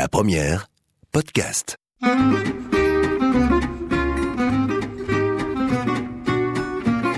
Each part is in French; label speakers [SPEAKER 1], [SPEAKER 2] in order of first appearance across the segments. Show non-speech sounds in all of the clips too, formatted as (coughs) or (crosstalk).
[SPEAKER 1] La première, podcast.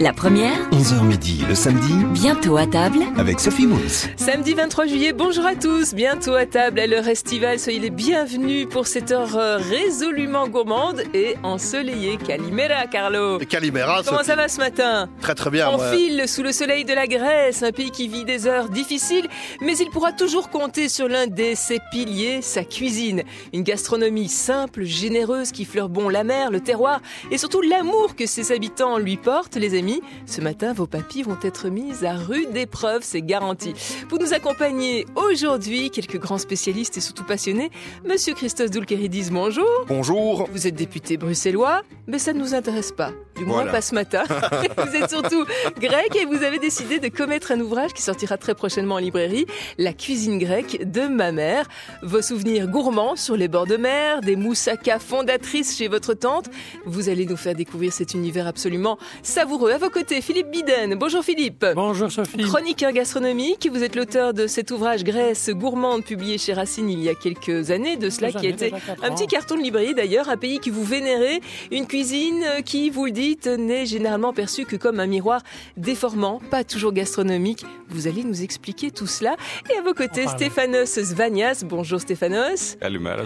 [SPEAKER 2] La première,
[SPEAKER 1] 11h midi le samedi
[SPEAKER 2] bientôt à table.
[SPEAKER 1] avec Sophie Mouns.
[SPEAKER 3] Samedi 23 juillet, bonjour à tous, bientôt à table à l'heure estivale, soyez les bienvenus pour cette heure euh, résolument gourmande et ensoleillée. Calimera Carlo
[SPEAKER 4] Calimera,
[SPEAKER 3] Comment
[SPEAKER 4] Sophie.
[SPEAKER 3] ça va ce matin?
[SPEAKER 4] Très très bien.
[SPEAKER 3] On file sous le soleil de la Grèce, un pays qui vit des heures difficiles, mais il pourra toujours compter sur l'un de ses piliers, sa cuisine. Une gastronomie simple, généreuse, qui fleure bon la mer, le terroir, et surtout l'amour que ses habitants lui portent, les amis. Ce matin, vos papilles vont être mises à rude épreuve, c'est garanti. Pour nous accompagner aujourd'hui, quelques grands spécialistes et surtout passionnés, Monsieur Christos Doulkeridis, bonjour.
[SPEAKER 4] Bonjour.
[SPEAKER 3] Vous êtes député bruxellois, mais ça ne nous intéresse pas. Du moins
[SPEAKER 4] Voilà.
[SPEAKER 3] pas ce matin. (laughs) vous êtes surtout grec et vous avez décidé de commettre un ouvrage qui sortira très prochainement en librairie, La cuisine grecque de ma mère. Vos souvenirs gourmands sur les bords de mer, des moussaka fondatrices chez votre tante. Vous allez nous faire découvrir cet univers absolument savoureux vos côtés, Philippe Biden. Bonjour Philippe.
[SPEAKER 5] Bonjour Sophie.
[SPEAKER 3] Chroniqueur gastronomique, vous êtes l'auteur de cet ouvrage Grèce gourmande publié chez Racine il y a quelques années de cela, qui
[SPEAKER 5] était
[SPEAKER 3] un petit carton de librairie d'ailleurs, un pays que vous vénérez, une cuisine qui, vous le dites, n'est généralement perçue que comme un miroir déformant, pas toujours gastronomique. Vous allez nous expliquer tout cela. Et à vos côtés, Stéphanos Svanias. Bonjour Stéphanos.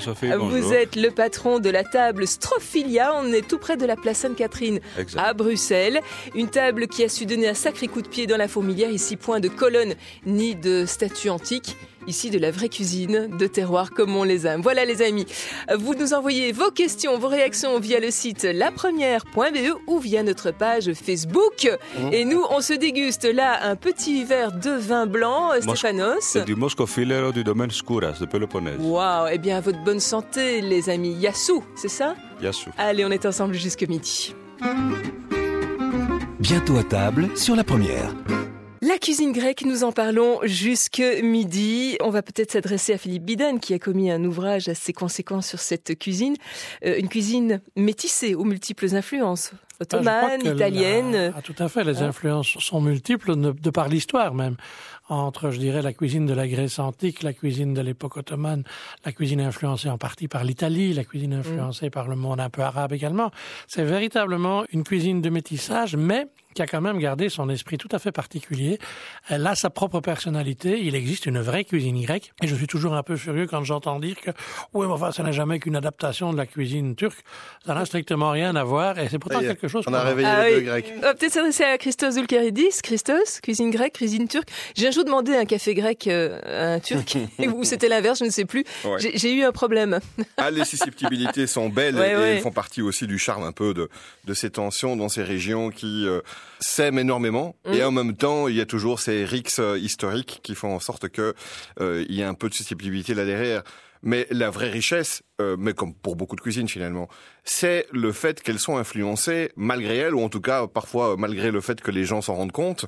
[SPEAKER 6] Sophie.
[SPEAKER 3] Vous êtes le patron de la table Strophilia. On est tout près de la place Sainte-Catherine à Bruxelles. Une table qui a su donner un sacré coup de pied dans la fourmilière. Ici, point de colonne ni de statue antique. Ici, de la vraie cuisine, de terroir comme on les aime. Voilà, les amis. Vous nous envoyez vos questions, vos réactions via le site lapremière.be ou via notre page Facebook. Et nous, on se déguste là un petit verre de vin blanc, Stéphanos.
[SPEAKER 6] C'est du Moscofilero du domaine Skouras de Péloponnèse.
[SPEAKER 3] Waouh, eh bien, à votre bonne santé, les amis. Yassou, c'est ça?
[SPEAKER 6] Sûr.
[SPEAKER 3] Allez, on est ensemble jusque midi.
[SPEAKER 1] Bientôt à table sur la première.
[SPEAKER 3] La cuisine grecque, nous en parlons jusque midi. On va peut-être s'adresser à Philippe Biden qui a commis un ouvrage assez conséquent sur cette cuisine. Euh, une cuisine métissée aux multiples influences.
[SPEAKER 5] Ah, je crois
[SPEAKER 3] Ottomane,
[SPEAKER 5] que
[SPEAKER 3] italienne.
[SPEAKER 5] ah, tout à fait, les
[SPEAKER 3] Hein?
[SPEAKER 5] influences sont multiples de, de par l'histoire même. Entre, je dirais, la cuisine de la Grèce antique, la cuisine de l'époque ottomane, la cuisine influencée en partie par l'Italie, la cuisine
[SPEAKER 3] Mm.
[SPEAKER 5] influencée par le monde un peu arabe également. C'est véritablement une cuisine de métissage, mais qui a quand même gardé son esprit tout à fait particulier. Elle a sa propre personnalité. Il existe une vraie cuisine grecque. Et je suis toujours un peu furieux quand j'entends dire que, oui, mais enfin, ça n'a jamais qu'une adaptation de la cuisine turque. Ça n'a strictement rien à voir. Et c'est pourtant quelque chose
[SPEAKER 4] On a
[SPEAKER 5] qu'on-
[SPEAKER 4] réveillé
[SPEAKER 3] Ah
[SPEAKER 4] les
[SPEAKER 3] oui.
[SPEAKER 4] deux grecs.
[SPEAKER 3] On va peut-être s'adresser à Christos Zulkeridis. Christos, cuisine grecque, cuisine turque. J'ai un jour demandé un café grec euh, à un turc, (laughs) ou c'était l'inverse, je ne sais plus.
[SPEAKER 7] Ouais.
[SPEAKER 3] J'ai eu un problème.
[SPEAKER 7] Ah, les susceptibilités sont (laughs) belles
[SPEAKER 3] Ouais,
[SPEAKER 7] et
[SPEAKER 3] ouais.
[SPEAKER 7] font partie aussi du charme un peu de, de ces tensions dans ces régions qui euh, s'aiment énormément
[SPEAKER 3] Mm.
[SPEAKER 7] et en même temps il y a toujours ces rixes euh, historiques qui font en sorte que euh, il y a un peu de susceptibilité là derrière. Mais la vraie richesse, euh, mais comme pour beaucoup de cuisines finalement, c'est le fait qu'elles sont influencées, malgré elles, ou en tout cas parfois malgré le fait que les gens s'en rendent compte,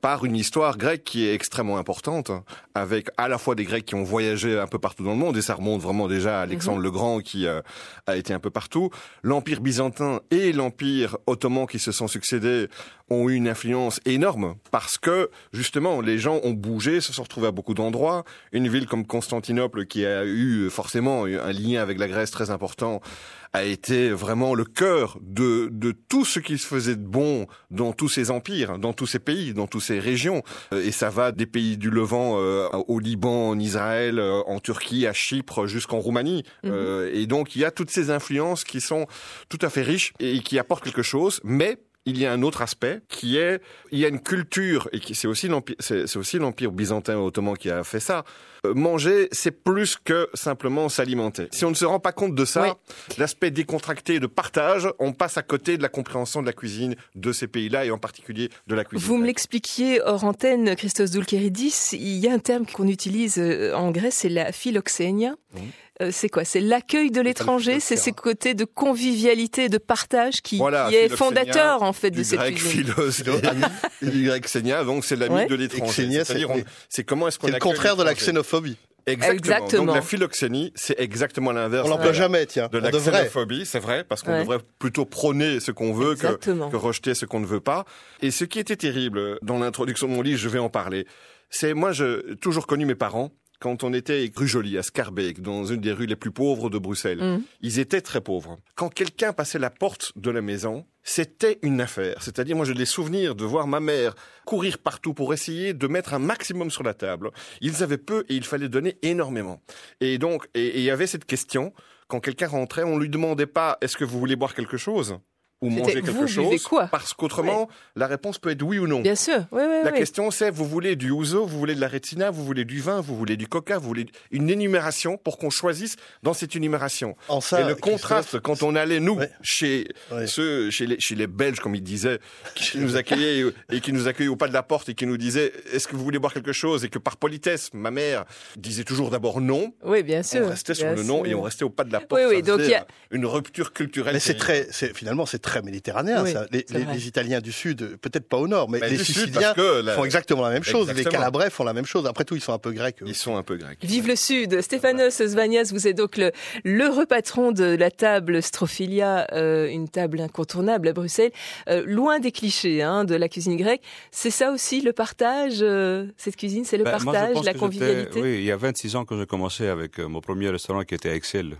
[SPEAKER 7] par une histoire grecque qui est extrêmement importante, avec à la fois des Grecs qui ont voyagé un peu partout dans le monde, et ça remonte vraiment déjà à Alexandre le Grand qui euh, a été un peu partout. L'Empire byzantin et l'Empire ottoman qui se sont succédés ont eu une influence énorme parce que justement les gens ont bougé, se sont retrouvés à beaucoup d'endroits. Une ville comme Constantinople qui a eu forcément un lien la Grèce très important a été vraiment le cœur de, de tout ce qui se faisait de bon dans tous ces empires, dans tous ces pays, dans toutes ces régions. Euh, Et ça va des pays du Levant euh, au Liban, en Israël, euh, en Turquie, à Chypre, jusqu'en Roumanie. Euh, et donc il y a toutes ces influences qui sont tout à fait riches et qui apportent quelque chose, mais il y a un autre aspect qui est il y a une culture et qui c'est aussi l'empire c'est c'est aussi l'empire byzantin et ottoman qui a fait ça. Euh, manger c'est plus que simplement s'alimenter. Si on ne se rend pas compte de ça,
[SPEAKER 3] Oui.
[SPEAKER 7] l'aspect décontracté de partage, on passe à côté de la compréhension de la cuisine de ces pays-là et en particulier de la cuisine.
[SPEAKER 3] Vous me l'expliquiez hors antenne, Christos Doulkeridis, il y a un terme qu'on utilise euh, en Grèce, c'est la philoxénia.
[SPEAKER 7] Mhm.
[SPEAKER 3] Euh, c'est quoi? C'est l'accueil de l'étranger, c'est ces côtés de convivialité, de partage qui,
[SPEAKER 7] Voilà,
[SPEAKER 3] qui est fondateur en fait de cette
[SPEAKER 7] grec
[SPEAKER 3] cuisine.
[SPEAKER 7] et (laughs) du grec donc c'est l'ami
[SPEAKER 3] Ouais.
[SPEAKER 7] de l'étranger.
[SPEAKER 4] C'est-
[SPEAKER 7] comment est-ce qu'on
[SPEAKER 4] C'est le contraire de la xénophobie.
[SPEAKER 7] Exactement.
[SPEAKER 3] Exactement.
[SPEAKER 7] Donc la philoxénie, c'est exactement l'inverse.
[SPEAKER 4] On l'emploie
[SPEAKER 7] de-
[SPEAKER 4] jamais, tiens.
[SPEAKER 7] De la
[SPEAKER 4] devrait.
[SPEAKER 7] xénophobie, c'est vrai, parce qu'on
[SPEAKER 3] Ouais.
[SPEAKER 7] devrait plutôt prôner ce qu'on veut que, que rejeter ce qu'on ne veut pas. Et ce qui était terrible dans l'introduction de mon livre, je vais en parler. C'est moi, j'ai toujours connu mes parents quand on était rue Jolie à Scarbeck, dans une des rues les plus pauvres de Bruxelles,
[SPEAKER 3] Mm.
[SPEAKER 7] ils étaient très pauvres. Quand quelqu'un passait la porte de la maison, c'était une affaire. C'est-à-dire, moi, j'ai des souvenirs de voir ma mère courir partout pour essayer de mettre un maximum sur la table. Ils avaient peu et il fallait donner énormément. Et donc, et et il y avait cette question. Quand quelqu'un rentrait, on lui demandait pas est-ce que vous voulez boire quelque chose? Ou manger quelque
[SPEAKER 3] vous
[SPEAKER 7] chose
[SPEAKER 3] quoi
[SPEAKER 7] parce qu'autrement la réponse peut être oui ou non.
[SPEAKER 3] Bien sûr, oui, oui,
[SPEAKER 7] La
[SPEAKER 3] oui.
[SPEAKER 7] question c'est vous voulez du ouzo, vous voulez de la retina, vous voulez du vin, vous voulez du coca, vous voulez une énumération pour qu'on choisisse dans cette énumération.
[SPEAKER 4] En ça,
[SPEAKER 7] et le contraste quand on allait nous chez ceux chez les chez les Belges comme ils disaient qui (laughs) nous accueillaient et qui nous accueillaient au pas de la porte et qui nous disaient est-ce que vous voulez boire quelque chose? Et que par politesse ma mère disait toujours d'abord non.
[SPEAKER 3] Oui, bien sûr.
[SPEAKER 7] on restait sur
[SPEAKER 3] bien
[SPEAKER 7] le non
[SPEAKER 3] sûr.
[SPEAKER 7] et on restait au pas de la porte.
[SPEAKER 3] Oui, oui, donc il y a-
[SPEAKER 7] une rupture culturelle.
[SPEAKER 4] Mais c'est très, c'est finalement c'est très méditerranéen.
[SPEAKER 3] Oui,
[SPEAKER 4] ça. Les, Italiens du sud, peut-être pas au nord, mais
[SPEAKER 7] Mais
[SPEAKER 4] les Siciliens
[SPEAKER 7] la-
[SPEAKER 4] font exactement la même chose. Les. Calabrais font la même chose. Après tout, ils sont un peu grecs. eux.
[SPEAKER 7] Ils sont un peu grecs.
[SPEAKER 3] Vive le Sud. Stéphanos Svanias, vous êtes donc le l'heureux patron de la table Strophilia, euh, une table incontournable à Bruxelles, Euh, loin des clichés hein, de la cuisine grecque. C'est ça aussi le partage, euh, cette cuisine, c'est le
[SPEAKER 6] Ben,
[SPEAKER 3] partage, la convivialité.
[SPEAKER 6] Oui, il y a 26 ans que j'ai commencé avec euh, mon premier restaurant qui était à Excel.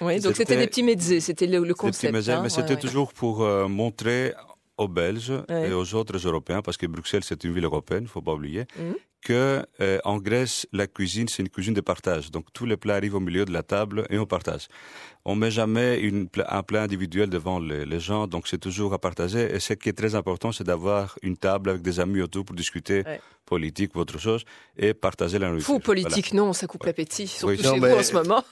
[SPEAKER 3] Oui, donc c'était des petits mezzés, c'était le, le
[SPEAKER 6] Des
[SPEAKER 3] concept.
[SPEAKER 6] petits mésènes,
[SPEAKER 3] hein,
[SPEAKER 6] mais
[SPEAKER 3] ouais,
[SPEAKER 6] c'était
[SPEAKER 3] ouais.
[SPEAKER 6] toujours pour euh, montrer aux Belges
[SPEAKER 3] Ouais.
[SPEAKER 6] et aux autres Européens, parce que Bruxelles c'est une ville européenne, faut pas oublier,
[SPEAKER 3] Mhm.
[SPEAKER 6] Que euh, en Grèce la cuisine c'est une cuisine de partage. Donc tous les plats arrivent au milieu de la table et on partage. On met jamais une, un plat individuel devant les, les gens, donc c'est toujours à partager. Et ce qui est très important, c'est d'avoir une table avec des amis autour pour discuter
[SPEAKER 3] Ouais.
[SPEAKER 6] politique ou autre chose et partager la nourriture.
[SPEAKER 3] Fou politique, non, ça coupe l'appétit, surtout
[SPEAKER 6] Oui.
[SPEAKER 3] chez
[SPEAKER 4] Non,
[SPEAKER 3] vous
[SPEAKER 4] mais-
[SPEAKER 3] en ce moment.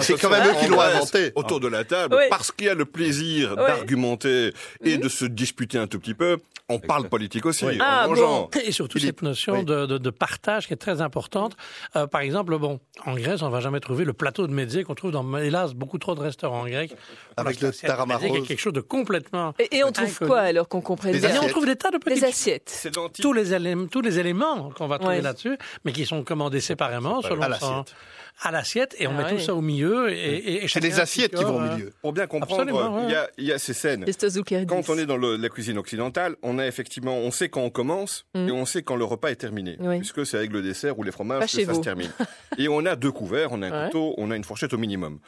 [SPEAKER 4] C'est quand même eux qui
[SPEAKER 7] on
[SPEAKER 4] l'ont inventé.
[SPEAKER 7] Autour de la table, parce qu'il y a le plaisir d'argumenter et
[SPEAKER 3] Mhm.
[SPEAKER 7] de se disputer un tout petit peu, on parle politique aussi.
[SPEAKER 4] Oui.
[SPEAKER 7] en
[SPEAKER 3] Ah,
[SPEAKER 7] mangeant.
[SPEAKER 3] bon.
[SPEAKER 5] Et surtout
[SPEAKER 7] Philippe,
[SPEAKER 5] cette notion
[SPEAKER 4] oui.
[SPEAKER 5] De, de, de partage qui est très importante. Euh, par exemple, bon, en Grèce, on va jamais trouver le plateau de mezzé qu'on trouve dans, hélas, beaucoup trop de restaurants grecs.
[SPEAKER 4] Avec le
[SPEAKER 5] c'est-
[SPEAKER 4] tarama
[SPEAKER 5] mezzé qui est
[SPEAKER 4] rose.
[SPEAKER 5] quelque chose de complètement.
[SPEAKER 3] Et, et on trouve
[SPEAKER 5] Inconnu.
[SPEAKER 3] quoi alors qu'on comprenne
[SPEAKER 4] Des
[SPEAKER 3] bien?
[SPEAKER 5] Et on trouve des tas de petits
[SPEAKER 3] Les assiettes.
[SPEAKER 7] C'est
[SPEAKER 5] tous les éléments, tous les éléments qu'on va trouver
[SPEAKER 3] Ouais.
[SPEAKER 5] là-dessus, mais qui sont commandés séparément selon son-
[SPEAKER 4] l'assiette.
[SPEAKER 5] À l'assiette, et on
[SPEAKER 3] Ah
[SPEAKER 5] met tout ça au milieu. Et, et, et
[SPEAKER 4] C'est les assiettes qui vont au
[SPEAKER 5] euh,
[SPEAKER 4] milieu.
[SPEAKER 7] Pour bien comprendre,
[SPEAKER 5] ouais.
[SPEAKER 7] il y, a, il y a ces scènes. Quand on est dans le- la cuisine occidentale, on a effectivement, on sait quand on commence
[SPEAKER 3] Mhm.
[SPEAKER 7] et on sait quand le repas est terminé,
[SPEAKER 3] Oui.
[SPEAKER 7] puisque c'est avec le dessert ou les fromages
[SPEAKER 3] Pas
[SPEAKER 7] que ça
[SPEAKER 3] vous.
[SPEAKER 7] se termine. (laughs) et on a deux couverts, on a un
[SPEAKER 3] Ouais.
[SPEAKER 7] couteau, on a une fourchette au minimum,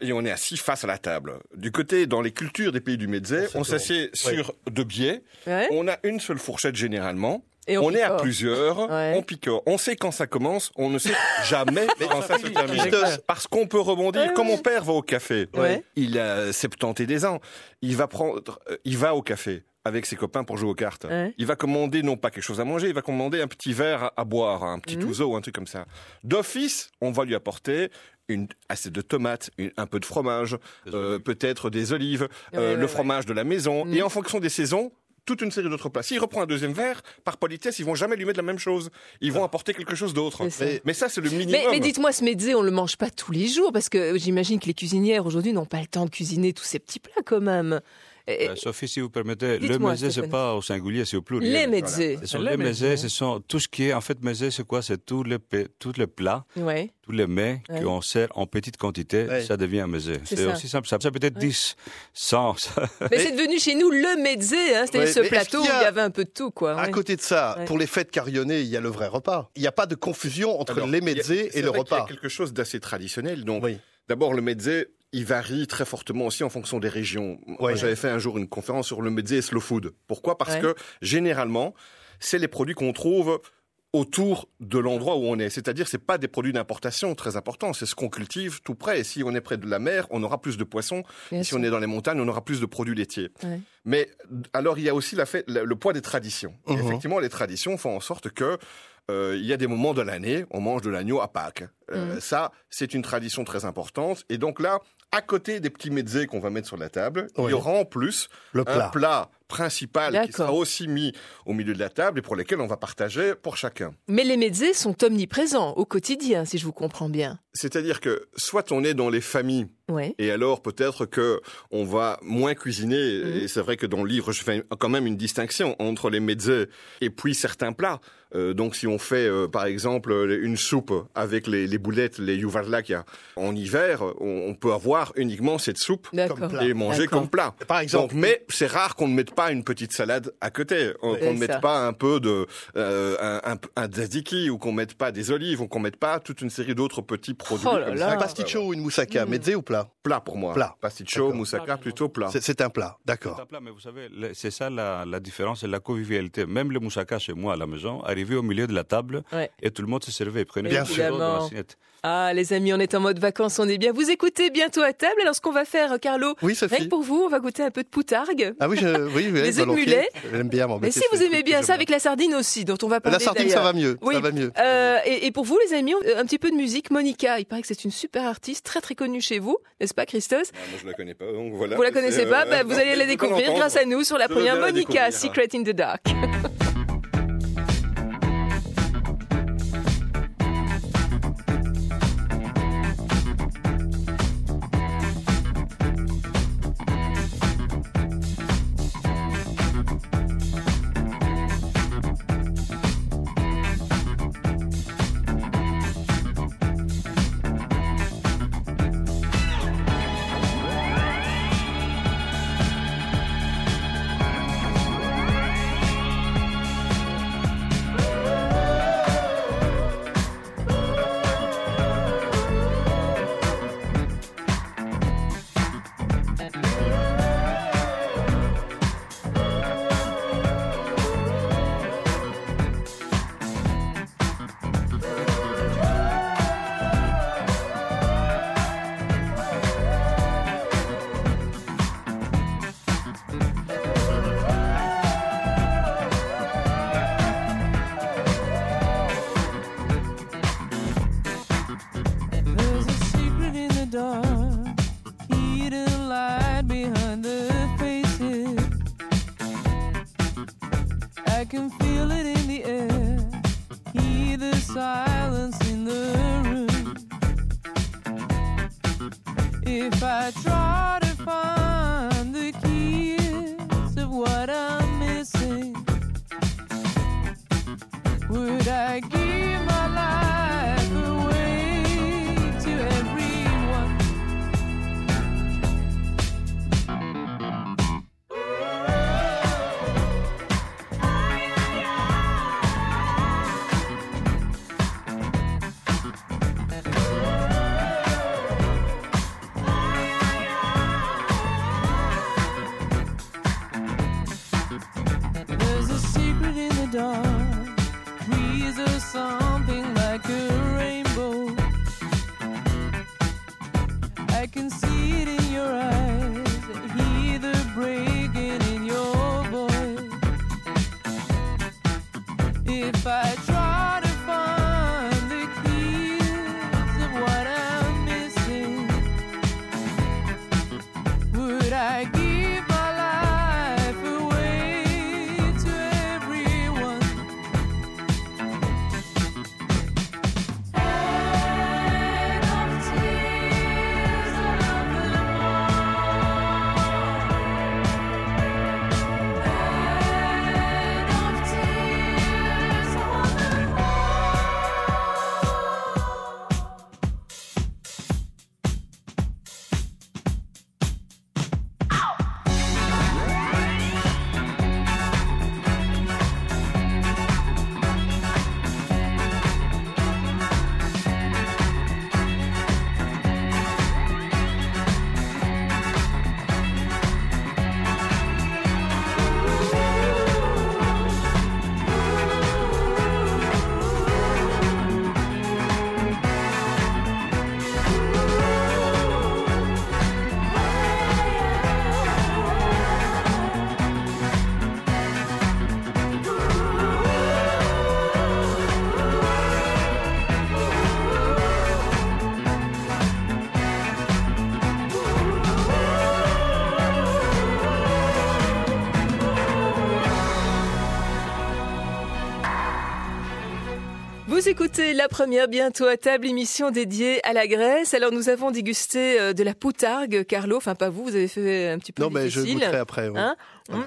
[SPEAKER 7] et on est assis face à la table. Du côté, dans les cultures des pays du Mezzé, on s'assied sur deux biais.
[SPEAKER 3] Ouais.
[SPEAKER 7] On a une seule fourchette généralement.
[SPEAKER 3] Et
[SPEAKER 7] On, est à plusieurs, (laughs)
[SPEAKER 3] Ouais.
[SPEAKER 7] on picore. On sait quand ça commence, on ne sait (laughs) jamais quand ça se termine. Parce qu'on peut rebondir.
[SPEAKER 3] Ouais,
[SPEAKER 7] Comme
[SPEAKER 3] ouais.
[SPEAKER 7] mon père va au café,
[SPEAKER 3] Ouais.
[SPEAKER 7] il a 70 des ans, il va prendre, euh, il va au café avec ses copains pour jouer aux cartes.
[SPEAKER 3] Ouais.
[SPEAKER 7] Il va commander non pas quelque chose à manger, il va commander un petit verre à, à boire, un petit
[SPEAKER 3] Mhm.
[SPEAKER 7] ouzo, un truc comme ça. D'office, on va lui apporter une assiette de tomates, une- un peu de fromage, euh, peut-être des olives, euh,
[SPEAKER 3] Ouais, ouais,
[SPEAKER 7] le
[SPEAKER 3] ouais.
[SPEAKER 7] fromage de la maison,
[SPEAKER 3] Mhm.
[SPEAKER 7] et en fonction des saisons. Toute une série d'autres plats. S'il reprend un deuxième verre, par politesse, ils vont jamais lui mettre la même chose. Ils vont apporter quelque chose d'autre. Mais, mais ça, c'est le minimum.
[SPEAKER 3] Mais, mais dites-moi, ce mezzé, on le mange pas tous les jours parce que j'imagine que les cuisinières aujourd'hui n'ont pas le temps de cuisiner tous ces petits plats quand même.
[SPEAKER 6] Euh, Sophie, si vous permettez, le mésé, c'est
[SPEAKER 3] Stéphane.
[SPEAKER 6] pas au singulier, c'est au pluriel.
[SPEAKER 3] les.
[SPEAKER 6] Ce sont
[SPEAKER 5] Les mésés,
[SPEAKER 6] ce sont tout ce qui est, en fait, mésé, c'est quoi? C'est tous les, tous les plats,
[SPEAKER 3] Ouais.
[SPEAKER 6] tous les mets
[SPEAKER 3] Ouais.
[SPEAKER 6] qu'on sert en petite quantité,
[SPEAKER 4] Ouais.
[SPEAKER 6] ça devient un mésé.
[SPEAKER 3] C'est
[SPEAKER 6] aussi simple. Ça, ça peut être 10, 100. ça-
[SPEAKER 3] Mais c'est devenu chez nous le mezzé, hein, c'était
[SPEAKER 4] Ouais,
[SPEAKER 3] ce plateau où
[SPEAKER 4] y a-
[SPEAKER 3] il y avait un peu de tout, quoi.
[SPEAKER 4] À
[SPEAKER 3] ouais.
[SPEAKER 4] côté de ça,
[SPEAKER 3] Ouais.
[SPEAKER 4] pour les fêtes carillonnées, il y a le vrai repas. Il n'y a pas de confusion entre
[SPEAKER 7] Alors,
[SPEAKER 4] les
[SPEAKER 7] il c'est
[SPEAKER 4] et le
[SPEAKER 7] vrai qu'il y a
[SPEAKER 4] repas.
[SPEAKER 7] quelque chose d'assez traditionnel. Donc. D'abord, le mezzé, il varie très fortement aussi en fonction des régions. Moi,
[SPEAKER 4] Ouais.
[SPEAKER 7] J'avais fait un jour une conférence sur le mezzé et slow food. Pourquoi? Parce
[SPEAKER 3] Ouais.
[SPEAKER 7] que généralement, c'est les produits qu'on trouve autour de l'endroit où on est. C'est-à-dire, c'est pas des produits d'importation très importants. C'est ce qu'on cultive tout près. Et si on est près de la mer, on aura plus de poissons.
[SPEAKER 3] Bien
[SPEAKER 7] si
[SPEAKER 3] sûr.
[SPEAKER 7] on est dans les montagnes, on aura plus de produits laitiers.
[SPEAKER 3] Ouais.
[SPEAKER 7] Mais alors, il y a aussi la fait, le, le poids des traditions. Et
[SPEAKER 4] Mhm.
[SPEAKER 7] Effectivement, les traditions font en sorte que euh, il y a des moments de l'année, on mange de l'agneau à Pâques. Euh,
[SPEAKER 3] Mhm.
[SPEAKER 7] Ça, c'est une tradition très importante. Et donc là, à côté des petits mezzés qu'on va mettre sur la table, il y aura en plus
[SPEAKER 4] Le
[SPEAKER 7] un
[SPEAKER 4] plat.
[SPEAKER 7] Plat principal qui sera aussi mis au milieu de la table et pour lesquels on va partager pour chacun.
[SPEAKER 3] Mais les mezzés sont omniprésents au quotidien, si je vous comprends bien.
[SPEAKER 7] C'est-à-dire que soit on est dans les familles
[SPEAKER 3] Ouais.
[SPEAKER 7] Et alors peut-être que on va moins cuisiner.
[SPEAKER 3] Mhm.
[SPEAKER 7] Et c'est vrai que dans le livre, je fais quand même une distinction entre les mezzés et puis certains plats. Euh, donc si on fait euh, par exemple une soupe avec les, les boulettes, les yuvarlakia, en hiver, on, on peut avoir uniquement cette soupe et manger comme plat.
[SPEAKER 4] Par exemple,
[SPEAKER 7] Donc, mais c'est rare qu'on ne mette pas pas une petite salade à côté, on-
[SPEAKER 3] C'est
[SPEAKER 7] qu'on ne
[SPEAKER 3] ça.
[SPEAKER 7] mette pas un peu de euh, un, un, un tzatziki ou qu'on mette pas des olives ou qu'on mette pas toute une série d'autres petits produits
[SPEAKER 3] Oh là
[SPEAKER 7] comme
[SPEAKER 3] là.
[SPEAKER 7] ça.
[SPEAKER 4] Un pasticcio ou une moussaka,
[SPEAKER 3] Mm.
[SPEAKER 4] mezze ou plat?
[SPEAKER 7] Plat pour moi.
[SPEAKER 4] Plat.
[SPEAKER 7] Pasticcio, moussaka, plutôt plat.
[SPEAKER 4] C'est- C'est un plat,
[SPEAKER 6] C'est
[SPEAKER 4] d'accord.
[SPEAKER 6] un plat, mais vous savez, c'est ça la, la différence et la convivialité. Même le moussaka chez moi à la maison, arrivé au milieu de la table
[SPEAKER 3] Ouais.
[SPEAKER 6] et tout le monde se servait. Prenez
[SPEAKER 4] Bien
[SPEAKER 6] un peu
[SPEAKER 4] sûr.
[SPEAKER 6] d'eau dans
[SPEAKER 3] Évidemment.
[SPEAKER 6] l'assiette.
[SPEAKER 3] Ah, les amis, on est en mode vacances, on est bien. Vous écoutez bientôt à table. Alors, ce qu'on va faire, Carlo,
[SPEAKER 4] Oui,
[SPEAKER 3] rien
[SPEAKER 4] Sophie
[SPEAKER 3] que pour vous, on va goûter un peu de poutargue.
[SPEAKER 4] Ah oui, je, oui, oui, (laughs)
[SPEAKER 3] Des œufs de mulet.
[SPEAKER 4] J'aime bien
[SPEAKER 3] Mais si vous
[SPEAKER 4] les
[SPEAKER 3] aimez bien ça, avec la sardine aussi, dont on va parler
[SPEAKER 4] La sardine, ça va mieux.
[SPEAKER 3] Oui.
[SPEAKER 4] Ça va mieux.
[SPEAKER 3] Euh, et, et pour vous, les amis, un petit peu de musique. Monica, il paraît que c'est une super artiste, très très connue chez vous, n'est-ce pas, Christos?
[SPEAKER 7] Ah, moi, je la connais pas, donc voilà.
[SPEAKER 3] Vous la connaissez
[SPEAKER 7] euh,
[SPEAKER 3] pas? Bah, Vous allez la découvrir grâce à nous sur la
[SPEAKER 7] Je
[SPEAKER 3] première Monica. Secret in the Dark. (laughs)
[SPEAKER 8] would I give
[SPEAKER 3] Écoutez la première bientôt à table émission dédiée à la Grèce. Alors nous avons dégusté euh, de la poutargue, Carlo. Enfin pas vous, vous avez fait un petit peu
[SPEAKER 4] Non, mais je goûterai après. oui.
[SPEAKER 3] Hein Hum.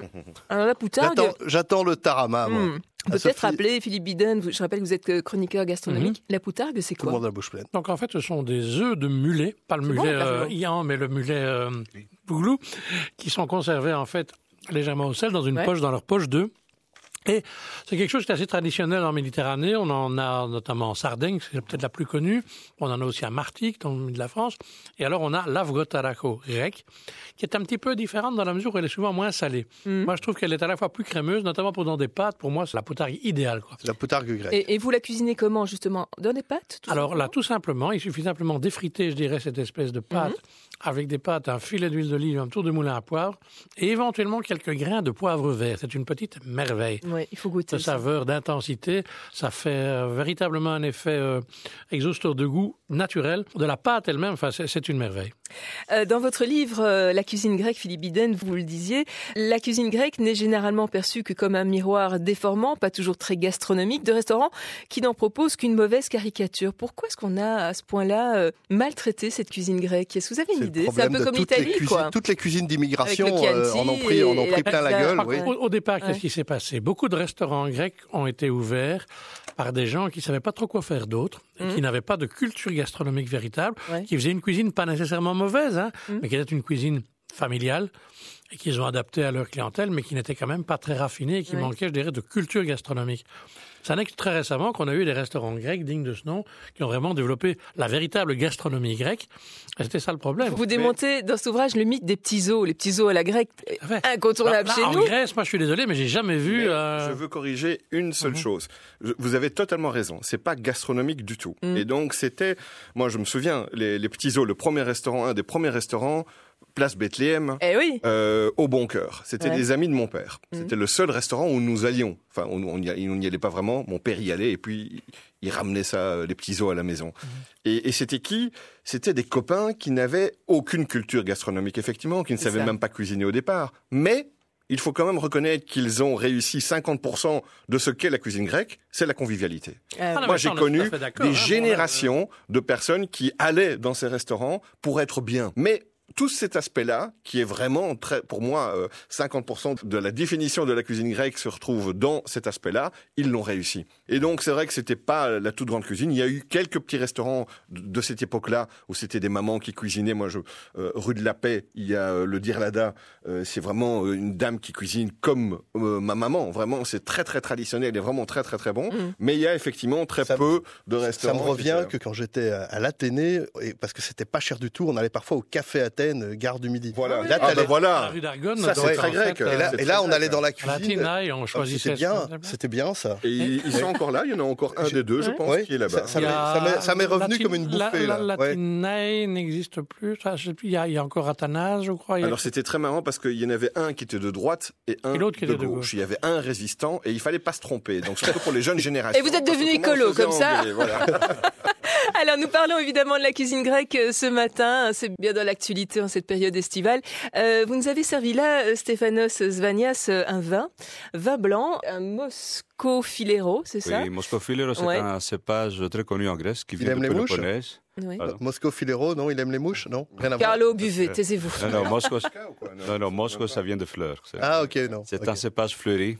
[SPEAKER 3] Alors la poutargue.
[SPEAKER 4] J'attends- J'attends le tarama, moi. Ah,
[SPEAKER 3] Peut-être rappeler Philippe Biden. Je rappelle que vous êtes euh, chroniqueur gastronomique.
[SPEAKER 5] Mhm.
[SPEAKER 3] La poutargue, c'est
[SPEAKER 4] Tout le
[SPEAKER 3] quoi
[SPEAKER 4] monde a la bouche pleine.
[SPEAKER 5] Donc en fait, ce sont des œufs de mulet, pas le mulet
[SPEAKER 3] bon,
[SPEAKER 5] euh. Ian, mais le mulet euh, Bouglou, qui sont conservés en fait légèrement au sel dans une
[SPEAKER 3] Ouais.
[SPEAKER 5] poche, dans leur poche d'œufs. Et c'est quelque chose qui est assez traditionnel en Méditerranée. On en a notamment en Sardaigne, c'est peut-être la plus connue. On en a aussi à Martigues, dans le milieu de la France. Et alors, on a l'avgotarako grec, qui est un petit peu différente dans la mesure où elle est souvent moins salée.
[SPEAKER 3] Mm.
[SPEAKER 5] Moi, je trouve qu'elle est à la fois plus crémeuse, notamment pour dans des pâtes. Pour moi, c'est la potargue idéale. Quoi.
[SPEAKER 4] C'est la potargue grecque.
[SPEAKER 3] Et, et vous la cuisinez comment, justement? Dans des pâtes tout
[SPEAKER 5] Alors là, tout simplement, il suffit simplement d'effriter, je dirais, cette espèce de pâte avec des pâtes, un filet d'huile d'olive, un tour de moulin à poivre et éventuellement quelques grains de poivre vert. C'est une petite merveille.
[SPEAKER 3] Ouais, il faut goûter.
[SPEAKER 5] De saveur, d'intensité, ça fait euh, véritablement un effet euh, exhausteur de goût naturel. De la pâte elle-même, enfin, c'est c'est une merveille.
[SPEAKER 3] Euh, Dans votre livre, euh, La cuisine grecque, Philippe Biden, vous le disiez, la cuisine grecque n'est généralement perçue que comme un miroir déformant, pas toujours très gastronomique, de restaurants qui n'en proposent qu'une mauvaise caricature. Pourquoi est-ce qu'on a à ce point-là euh, maltraité cette cuisine grecque? Est-ce que vous avez une idée? C'est un peu comme
[SPEAKER 4] toutes les
[SPEAKER 3] l'Italie,
[SPEAKER 4] cuisines-
[SPEAKER 3] quoi.
[SPEAKER 4] Toutes les cuisines d'immigration euh, en ont pris, en ont
[SPEAKER 3] et
[SPEAKER 4] pris
[SPEAKER 3] la
[SPEAKER 4] plein la gueule. Oui.
[SPEAKER 5] Au, au départ,
[SPEAKER 3] Ouais.
[SPEAKER 5] qu'est-ce qui s'est passé? Beaucoup de restaurants grecs ont été ouverts par des gens qui savaient pas trop quoi faire d'autre, qui n'avaient pas de culture gastronomique véritable,
[SPEAKER 3] Ouais.
[SPEAKER 5] qui faisaient une cuisine pas nécessairement mauvaise, hein,
[SPEAKER 3] Mhm.
[SPEAKER 5] mais qui était une cuisine familiale et qu'ils ont adapté à leur clientèle, mais qui n'était quand même pas très raffinée et qui
[SPEAKER 3] Ouais.
[SPEAKER 5] manquait, je dirais, de culture gastronomique. Ça n'est que très récemment qu'on a eu des restaurants grecs dignes de ce nom, qui ont vraiment développé la véritable gastronomie grecque. C'était ça le problème.
[SPEAKER 3] Vous démontez dans cet ouvrage le mythe des petits os, les petits os à la grecque,
[SPEAKER 5] À fait.
[SPEAKER 3] incontournable
[SPEAKER 5] Là,
[SPEAKER 3] chez
[SPEAKER 5] en
[SPEAKER 3] nous.
[SPEAKER 5] Grèce, moi je suis désolé, mais j'ai jamais vu. Euh,
[SPEAKER 7] Je veux corriger une seule
[SPEAKER 5] Mhm.
[SPEAKER 7] chose. Je- Vous avez totalement raison. C'est pas gastronomique du tout.
[SPEAKER 3] Mhm.
[SPEAKER 7] Et donc c'était, moi je me souviens, les, les petits os, le premier restaurant, un des premiers restaurants, place Bethléem.
[SPEAKER 3] Eh oui.
[SPEAKER 7] euh, au bon cœur. C'était
[SPEAKER 3] Ouais.
[SPEAKER 7] des amis de mon père.
[SPEAKER 3] Mhm.
[SPEAKER 7] C'était le seul restaurant où nous allions. Enfin, on n'y allait pas vraiment. Mon père y allait et puis il ramenait ça, euh, les petits os à la maison. Et, et c'était qui? C'était des copains qui n'avaient aucune culture gastronomique, effectivement, qui ne savaient
[SPEAKER 3] ça.
[SPEAKER 7] même pas cuisiner au départ. Mais il faut quand même reconnaître qu'ils ont réussi 50% de ce qu'est la cuisine grecque, c'est la convivialité.
[SPEAKER 3] Ah,
[SPEAKER 5] non,
[SPEAKER 7] Moi, j'ai connu des
[SPEAKER 5] hein, bon,
[SPEAKER 7] générations de personnes qui allaient dans ces restaurants pour être bien. Mais tout cet aspect-là, qui est vraiment très, pour moi, euh, 50% de la définition de la cuisine grecque se retrouve dans cet aspect-là, ils l'ont réussi. Et donc, c'est vrai que c'était pas la toute grande cuisine. Il y a eu quelques petits restaurants de cette époque-là où c'était des mamans qui cuisinaient. Moi, je, euh, rue de la Paix, il y a euh, le Dirlada. Euh, c'est vraiment euh, une dame qui cuisine comme euh, ma maman. Vraiment, c'est très, très traditionnel et vraiment très, très, très bon.
[SPEAKER 3] Mm.
[SPEAKER 7] Mais il y a effectivement très
[SPEAKER 4] Ça-
[SPEAKER 7] peu de
[SPEAKER 4] Ça
[SPEAKER 7] restaurants.
[SPEAKER 4] me
[SPEAKER 7] qui
[SPEAKER 4] revient que quand j'étais à, à l'Athénée, et parce que c'était pas cher du tout, on allait parfois au café Athènes, euh, gare du Midi.
[SPEAKER 7] Voilà.
[SPEAKER 4] Là,
[SPEAKER 7] Ah, bah voilà.
[SPEAKER 5] la rue d'Argonne.
[SPEAKER 7] Ça, c'est très grec.
[SPEAKER 5] fait,
[SPEAKER 4] Et là,
[SPEAKER 5] euh,
[SPEAKER 4] et là, on allait dans la cuisine.
[SPEAKER 5] Tinaille, on
[SPEAKER 4] Ah,
[SPEAKER 5] choisissait.
[SPEAKER 4] C'était bien, c'était bien ça.
[SPEAKER 7] Et ils sont encore là. Il y en a encore un des deux, je pense, qui est là-bas.
[SPEAKER 4] ça- m'est- revenu
[SPEAKER 5] Latin-
[SPEAKER 4] comme une
[SPEAKER 5] la-
[SPEAKER 4] bouffée,
[SPEAKER 5] La,
[SPEAKER 4] là.
[SPEAKER 5] la
[SPEAKER 4] Ouais.
[SPEAKER 5] Tinaille n'existe plus. Il y, a, il y a encore Athanase, je crois.
[SPEAKER 7] Alors c'était très marrant parce qu'il y en avait un qui était de droite et un
[SPEAKER 5] Et qui
[SPEAKER 7] de,
[SPEAKER 5] était de
[SPEAKER 7] gauche.
[SPEAKER 5] gauche.
[SPEAKER 7] Il y avait un résistant et il fallait pas se tromper. Donc surtout pour les jeunes (laughs) générations.
[SPEAKER 3] Et vous êtes devenu écolo, comme ça
[SPEAKER 7] voilà. (laughs)
[SPEAKER 3] Alors nous parlons évidemment de la cuisine grecque euh, ce matin, c'est bien dans l'actualité en cette période estivale. Euh, vous nous avez servi là, euh, Stéphanos Zvanias, euh, un vin, vin blanc, un Moscow Filero, c'est ça?
[SPEAKER 6] Oui, Moscofilero, c'est
[SPEAKER 3] Ouais.
[SPEAKER 6] un cépage très connu en Grèce qui
[SPEAKER 4] Il
[SPEAKER 6] vient
[SPEAKER 4] aime
[SPEAKER 6] de
[SPEAKER 4] les mouches
[SPEAKER 6] Péloponnèse.
[SPEAKER 3] Oui.
[SPEAKER 4] Moscow Filero, non, il aime les mouches, non? Rien à voir.
[SPEAKER 3] Carlo, buvez, taisez-vous.
[SPEAKER 6] Non, non, Moscou,
[SPEAKER 7] Quoi, non
[SPEAKER 6] non, non, Moscou, ça vient de fleurs. C'est-
[SPEAKER 4] Ah, ok, non.
[SPEAKER 6] C'est un cépage fleuri.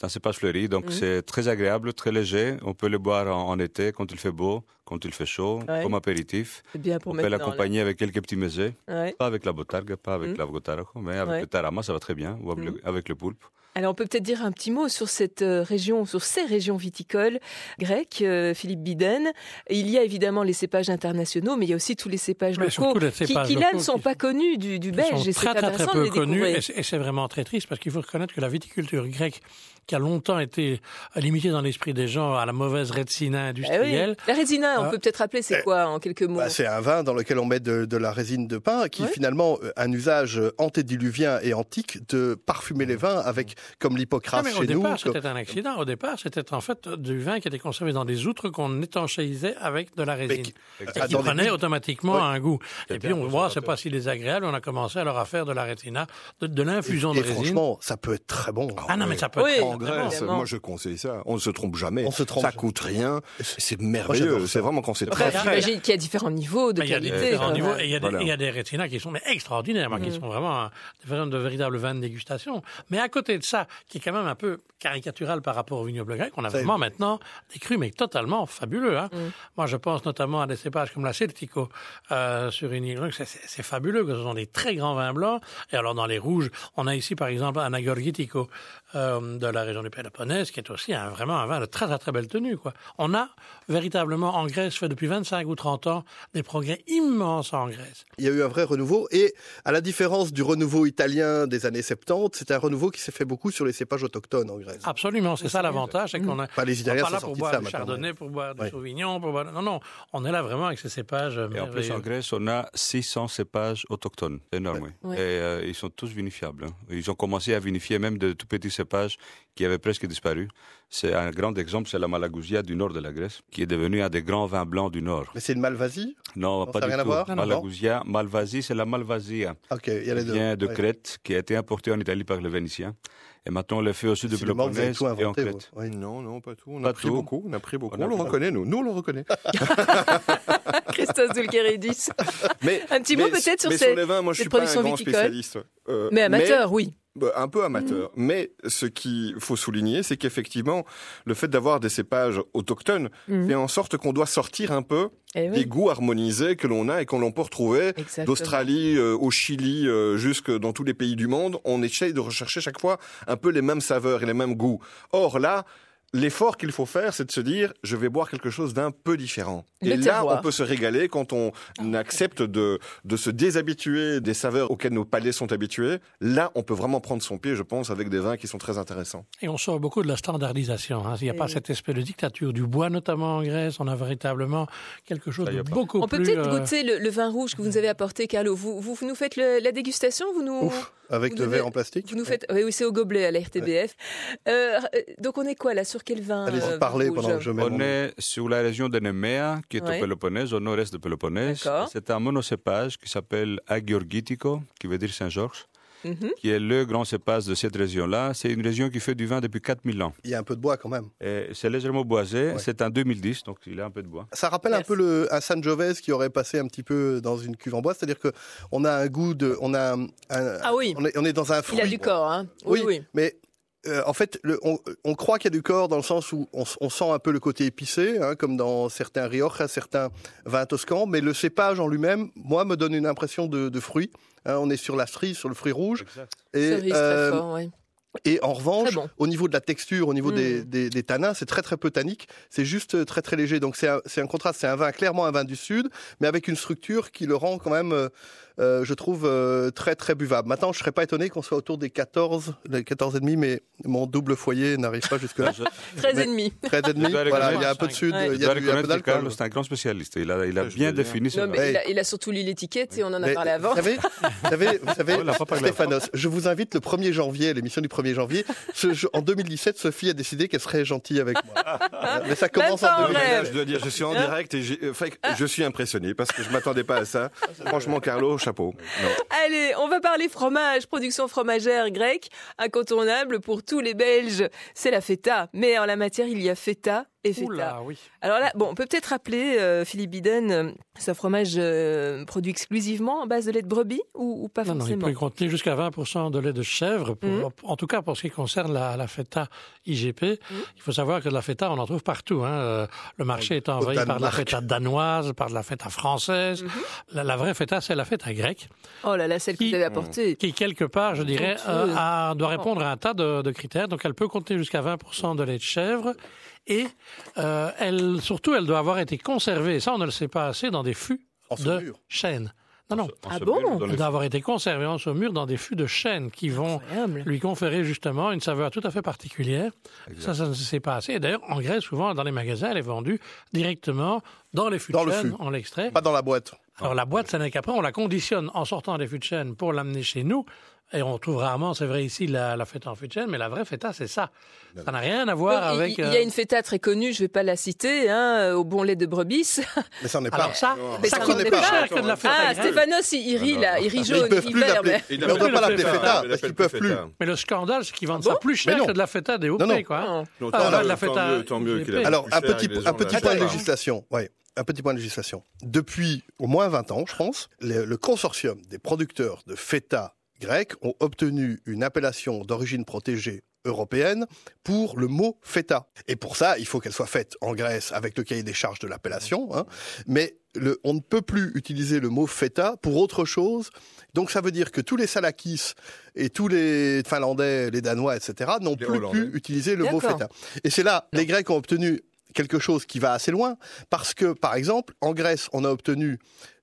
[SPEAKER 6] C'est un cépage fleuri, donc
[SPEAKER 3] Mhm.
[SPEAKER 6] c'est très agréable, très léger. On peut le boire en, en été, quand il fait beau, quand il fait chaud,
[SPEAKER 3] Ouais.
[SPEAKER 6] comme apéritif.
[SPEAKER 3] C'est bien pour
[SPEAKER 6] On peut l'accompagner avec quelques petits mésés.
[SPEAKER 3] Ouais.
[SPEAKER 6] Pas avec la botargue, pas avec
[SPEAKER 3] Mhm.
[SPEAKER 6] l'avgotaraco, mais avec
[SPEAKER 3] Ouais.
[SPEAKER 6] le tarama, ça va très bien, ou avec, le, avec le poulpe.
[SPEAKER 3] Alors on peut peut-être dire un petit mot sur cette euh, région, sur ces régions viticoles grecques, euh, Philippe Biden. Il y a évidemment les cépages internationaux, mais il y a aussi tous les cépages
[SPEAKER 5] Mais
[SPEAKER 3] locaux
[SPEAKER 5] les
[SPEAKER 3] qui,
[SPEAKER 5] cépages
[SPEAKER 3] qui, là ne sont
[SPEAKER 5] qui
[SPEAKER 3] pas connus du, du
[SPEAKER 5] qui
[SPEAKER 3] belge.
[SPEAKER 5] sont
[SPEAKER 3] et c'est
[SPEAKER 5] très très très peu connus et c'est vraiment très triste parce qu'il faut reconnaître que la viticulture grecque qui a longtemps été euh, limitée dans l'esprit des gens à la mauvaise réticina
[SPEAKER 3] Eh oui.
[SPEAKER 5] industrielle.
[SPEAKER 3] La résina, on
[SPEAKER 5] Ah.
[SPEAKER 3] peut peut-être rappeler c'est
[SPEAKER 4] Eh,
[SPEAKER 3] quoi en quelques mots
[SPEAKER 4] Bah, c'est un vin dans lequel on met de, de la résine de pain, qui
[SPEAKER 3] Ouais.
[SPEAKER 4] est finalement euh, un usage euh, antédiluvien et antique de parfumer les vins avec, comme
[SPEAKER 5] au
[SPEAKER 4] chez nous.
[SPEAKER 5] départ,
[SPEAKER 4] comme-
[SPEAKER 5] c'était un accident. Au départ, c'était en fait du vin qui était conservé dans des outres qu'on étanchéisait avec de la résine.
[SPEAKER 4] qui-
[SPEAKER 5] Et
[SPEAKER 4] Ah,
[SPEAKER 5] qui prenait automatiquement
[SPEAKER 4] Ouais.
[SPEAKER 5] un goût. Et puis, on voit, c'est pas si désagréable, on a commencé à leur faire de la rétina, de, de l'infusion de
[SPEAKER 4] Et
[SPEAKER 5] résine.
[SPEAKER 4] franchement, ça peut être très bon.
[SPEAKER 5] Ah non, mais ça peut
[SPEAKER 3] Oui.
[SPEAKER 5] être
[SPEAKER 7] En
[SPEAKER 5] très bon.
[SPEAKER 7] Grèce,
[SPEAKER 3] Évidemment.
[SPEAKER 7] moi je conseille ça. On ne se trompe jamais.
[SPEAKER 4] On se trompe
[SPEAKER 7] Ça coûte rien. C'est merveilleux. C'est vraiment quand c'est très
[SPEAKER 3] j'imagine qu'il y a différents niveaux de
[SPEAKER 5] Mais il y a des
[SPEAKER 3] qualité.
[SPEAKER 5] il y a des,
[SPEAKER 7] Voilà.
[SPEAKER 5] des rétinas qui sont mais extraordinaires, qui sont vraiment des vraiment de véritables vins de dégustation. Mais à côté de ça, qui est quand même un peu caricatural par rapport au vignoble grec, on a vraiment maintenant des crus mais totalement fabuleux. Hein. Moi, je pense notamment à des cépages comme la Celtico euh, sur une île. C'est c'est fabuleux, que ce sont des très grands vins blancs. Et alors dans les rouges, on a ici par exemple un Agorgitico euh, de la région du Péloponnèse, qui est aussi un, vraiment un vin de très très très belle tenue. Quoi. On a véritablement en Grèce fait depuis 25 ou 30 ans des progrès immenses en Grèce.
[SPEAKER 4] Il y a eu un vrai renouveau et à la différence du renouveau italien des années 70, c'est un renouveau qui s'est fait beaucoup sur les cépages autochtones en Grèce.
[SPEAKER 5] Absolument, c'est ça l'avantage, c'est qu'on a.
[SPEAKER 4] Enfin, les
[SPEAKER 5] on
[SPEAKER 4] Italiens
[SPEAKER 5] n'est pas là pour boire
[SPEAKER 4] ça
[SPEAKER 5] du chardonnay, pour boire du
[SPEAKER 4] Ouais.
[SPEAKER 5] sauvignon, pour boire... Non, non, on est là vraiment avec ces cépages
[SPEAKER 6] Et en plus, en. Grèce, on a 600 cépages autochtones. C'est énorme, oui.
[SPEAKER 3] Ouais.
[SPEAKER 6] Et euh, ils sont tous vinifiables. hein. Ils ont commencé à vinifier même de tout petits cépages qui avaient presque disparu. C'est un grand exemple, c'est la Malagousia du nord de la Grèce, qui est devenue un des grands vins blancs du nord.
[SPEAKER 4] Mais c'est une malvasie
[SPEAKER 6] Non,
[SPEAKER 4] Non,
[SPEAKER 6] pas du
[SPEAKER 4] rien à
[SPEAKER 6] tout. Malagousia, Malvasie, c'est la Malvasia.
[SPEAKER 4] Ok, il y a les deux.
[SPEAKER 6] vient de
[SPEAKER 4] Ouais.
[SPEAKER 6] Crète, qui a été importée en Italie par les Vénitiens. Et maintenant, on le fait au sud de
[SPEAKER 4] tout
[SPEAKER 6] et en
[SPEAKER 4] inventé.
[SPEAKER 6] Crète.
[SPEAKER 4] Oui.
[SPEAKER 7] Non, non, pas tout. On
[SPEAKER 6] Pas
[SPEAKER 7] a pris
[SPEAKER 6] tout.
[SPEAKER 7] beaucoup. On a pris beaucoup.
[SPEAKER 6] On
[SPEAKER 7] On, le reconnaît, nous. Nous, on le reconnaît. (laughs)
[SPEAKER 3] Christos Zulkeridis.
[SPEAKER 7] Mais,
[SPEAKER 3] Un petit mot peut-être sur
[SPEAKER 7] mais
[SPEAKER 3] ces-
[SPEAKER 7] les vins, moi, je suis pas un grand spécialiste. Euh,
[SPEAKER 3] Mais amateur, oui.
[SPEAKER 7] Bah, un peu amateur. Mais ce qu'il faut souligner, c'est qu'effectivement, le fait d'avoir des cépages autochtones
[SPEAKER 3] Mhm.
[SPEAKER 7] fait en sorte qu'on doit sortir un peu
[SPEAKER 3] Eh
[SPEAKER 7] des goûts harmonisés que l'on a et qu'on peut retrouver d'Australie euh, au Chili euh, jusque dans tous les pays du monde. On essaye de rechercher chaque fois un peu les mêmes saveurs et les mêmes goûts. Or là, L'effort qu'il faut faire, c'est de se dire, je vais boire quelque chose d'un peu différent.
[SPEAKER 3] Le
[SPEAKER 7] et là,
[SPEAKER 3] terroir.
[SPEAKER 7] on peut se régaler quand on accepte de, de se déshabituer des saveurs auxquelles nos palais sont habitués. Là, on peut vraiment prendre son pied, je pense, avec des vins qui sont très intéressants.
[SPEAKER 5] Et on sort beaucoup de la standardisation. hein. Il n'y a
[SPEAKER 3] Eh
[SPEAKER 5] pas
[SPEAKER 3] oui.
[SPEAKER 5] cette espèce de dictature du bois, notamment en Grèce. On a véritablement quelque chose de
[SPEAKER 6] est pas.
[SPEAKER 5] beaucoup
[SPEAKER 3] On peut
[SPEAKER 5] plus...
[SPEAKER 3] peut-être
[SPEAKER 5] euh,
[SPEAKER 3] goûter le, le vin rouge que vous nous avez apporté, Carlo. Vous, vous, vous nous faites le- la dégustation Vous nous,
[SPEAKER 4] Ouf, avec
[SPEAKER 3] Vous
[SPEAKER 4] le verre en plastique.
[SPEAKER 3] vous nous faites. Oui, oui, c'est au gobelet à la RTBF. Euh, euh, donc on est quoi là Sur quel vin
[SPEAKER 4] Allez-y,
[SPEAKER 3] euh,
[SPEAKER 4] parlez
[SPEAKER 3] rouge
[SPEAKER 4] pendant que je mets
[SPEAKER 6] On
[SPEAKER 4] mon-
[SPEAKER 6] est sur la région de Nemea, qui est
[SPEAKER 3] Ouais.
[SPEAKER 6] au Péloponnèse, au nord-est de Péloponnèse. C'est un monocépage qui s'appelle Agiorgitico, qui veut dire Saint-Georges,
[SPEAKER 3] Mhm.
[SPEAKER 6] qui est le grand cépage de cette région-là. C'est une région qui fait du vin depuis 4000 ans.
[SPEAKER 4] Il y a un peu de bois quand même.
[SPEAKER 6] C'est légèrement boisé.
[SPEAKER 4] Ouais.
[SPEAKER 6] C'est en 2010, donc il a un peu de bois.
[SPEAKER 4] Ça rappelle un peu le, un Sangiovese qui aurait passé un petit peu dans une cuve en bois, c'est-à-dire que on a un goût de, on a un, un-
[SPEAKER 3] Ah oui.
[SPEAKER 4] on est, on est dans un fruit.
[SPEAKER 3] Il a du corps, hein Oui, oui.
[SPEAKER 4] mais euh, en fait, le- on, on croit qu'il y a du corps dans le sens où on, on sent un peu le côté épicé, hein, comme dans certains Rioja, certains vins toscans, mais le cépage en lui-même, moi, me donne une impression de, de fruit. Hein, on est sur la cerise, sur le fruit rouge. Et,
[SPEAKER 3] Cerise
[SPEAKER 4] euh,
[SPEAKER 3] très fort, ouais.
[SPEAKER 4] Et en revanche,
[SPEAKER 3] bon.
[SPEAKER 4] au niveau de la texture, au niveau des,
[SPEAKER 3] Mm.
[SPEAKER 4] des, des tanins, c'est très très peu tannique. C'est juste euh, très très léger. Donc c'est un, c'est un contraste. C'est un vin clairement un vin du sud, mais avec une structure qui le rend quand même, euh, euh, je trouve, euh, très très buvable. Maintenant, je serais pas étonné qu'on soit autour des 14, les 14 et demi, mais mon double foyer n'arrive pas jusque là.
[SPEAKER 3] 13
[SPEAKER 4] mais-
[SPEAKER 3] et demi.
[SPEAKER 4] 13 et demi.
[SPEAKER 6] Je dois
[SPEAKER 4] Voilà,
[SPEAKER 6] reconnaître-
[SPEAKER 4] il y a un peu de sud,
[SPEAKER 3] Ouais.
[SPEAKER 4] il y a, du, un peu d'alcool.
[SPEAKER 6] C'est un grand spécialiste. Il a, il a bien défini ce
[SPEAKER 3] il, a, il a surtout lu l'étiquette et on en a
[SPEAKER 4] Mais
[SPEAKER 3] parlé avant.
[SPEAKER 4] Vous savez, vous savez, vous (laughs) savez
[SPEAKER 6] Oh,
[SPEAKER 4] Stéphanos, je vous invite le 1er janvier, à l'émission du 1er janvier. Ce- je- en 2017, Sophie a décidé qu'elle serait gentille avec moi. (laughs) Mais ça commence en
[SPEAKER 3] en
[SPEAKER 4] 2017.
[SPEAKER 3] rêve.
[SPEAKER 7] je dois dire, je suis en direct et enfin, je suis impressionné parce que je m'attendais pas à ça. Franchement, Carlo, chapeau. Non.
[SPEAKER 3] Allez, on va parler fromage, production fromagère grecque, incontournable pour tous les Belges. C'est la feta. Mais en la matière, il y a feta et feta.
[SPEAKER 5] Oula, oui.
[SPEAKER 3] Alors là, bon, on peut peut-être rappeler, euh, Philippe Biden, euh, ce fromage euh, produit exclusivement en base de lait de brebis ou, ou pas
[SPEAKER 5] Non, non, il
[SPEAKER 3] forcément?
[SPEAKER 5] peut contenir jusqu'à 20% de lait de chèvre. pour-
[SPEAKER 3] Mhm.
[SPEAKER 5] En tout cas, pour ce qui concerne la, la feta IGP,
[SPEAKER 3] Mhm.
[SPEAKER 5] il faut savoir que de la feta, on en trouve partout. hein. Euh, Le marché est envahi par de la feta danoise, par de la feta française.
[SPEAKER 3] Mhm.
[SPEAKER 5] La, la vraie feta, c'est la feta grecque,
[SPEAKER 3] Oh là là, celle que
[SPEAKER 5] Qui-
[SPEAKER 3] vous avez apportée.
[SPEAKER 5] qui quelque part, je dirais, euh, a- doit répondre à un tas de, de critères. Donc, elle peut contenir jusqu'à 20% de lait de chèvre. Et euh, elle, surtout, elle doit avoir été conservée, ça on ne le sait pas assez, dans des fûts
[SPEAKER 4] En
[SPEAKER 5] de chêne. Non, non,
[SPEAKER 6] On
[SPEAKER 3] Ah bon
[SPEAKER 5] elle doit avoir été conservée en saumure dans des fûts de chêne qui vont
[SPEAKER 3] Incroyable.
[SPEAKER 5] lui conférer justement une saveur tout à fait particulière. Ça, ça ne s'est pas assez. Et d'ailleurs, en Grèce, souvent, dans les magasins, elle est vendue directement dans les fûts
[SPEAKER 4] Dans
[SPEAKER 5] de
[SPEAKER 4] le
[SPEAKER 5] chêne,
[SPEAKER 4] fût.
[SPEAKER 5] on l'extrait.
[SPEAKER 4] Pas dans la boîte.
[SPEAKER 5] Alors la boîte, ça n'est qu'après, on la conditionne en sortant des fûts de chêne pour l'amener chez nous. Et on trouve rarement, c'est vrai ici, la, la feta en chêne, mais la vraie feta, c'est ça. Ça n'a rien à voir avec...
[SPEAKER 3] il, y
[SPEAKER 5] euh,
[SPEAKER 3] a une feta très connue, je ne vais pas la citer, hein, au bon lait de brebis. (laughs)
[SPEAKER 4] Mais ça n'en est pas.
[SPEAKER 5] Alors ça,
[SPEAKER 3] Mais
[SPEAKER 5] ça
[SPEAKER 3] ça
[SPEAKER 5] coûte plus
[SPEAKER 3] pas.
[SPEAKER 5] cher que de la feta
[SPEAKER 3] Ah. Stéphanos, il, il rit là, il rit
[SPEAKER 4] Mais
[SPEAKER 3] jaune,
[SPEAKER 4] ils peuvent
[SPEAKER 3] il
[SPEAKER 4] plus
[SPEAKER 3] vert. mais-
[SPEAKER 7] Il
[SPEAKER 4] Mais on ne doit
[SPEAKER 5] appelle
[SPEAKER 4] pas
[SPEAKER 5] le
[SPEAKER 4] l'appeler
[SPEAKER 5] feta.
[SPEAKER 4] parce qu'ils
[SPEAKER 7] appelle
[SPEAKER 4] peuvent plus.
[SPEAKER 5] Mais le scandale, c'est qu'ils vendent
[SPEAKER 3] Ah
[SPEAKER 5] ça
[SPEAKER 3] bon
[SPEAKER 5] plus cher que de la feta
[SPEAKER 4] Non, non.
[SPEAKER 5] quoi.
[SPEAKER 3] Non.
[SPEAKER 7] Non,
[SPEAKER 5] Ah,
[SPEAKER 7] tant mieux,
[SPEAKER 5] de la
[SPEAKER 7] tant
[SPEAKER 5] feta
[SPEAKER 7] mieux, tant mieux qu'il
[SPEAKER 4] Alors, un petit, point de législation. Ouais. un petit point de législation. Depuis au moins 20 ans, je pense, le, le consortium des producteurs de feta grecs ont obtenu une appellation d'origine protégée européenne pour le mot feta. Et pour ça, il faut qu'elle soit faite en Grèce avec le cahier des charges de l'appellation. hein. Mais le- on ne peut plus utiliser le mot feta pour autre chose. Donc ça veut dire que tous les salakis et tous les Finlandais, les Danois, etc., n'ont plus
[SPEAKER 7] Hollandais.
[SPEAKER 4] pu utiliser le mot feta. Et c'est là, les Grecs ont obtenu quelque chose qui va assez loin, parce que, par exemple, en Grèce, on a obtenu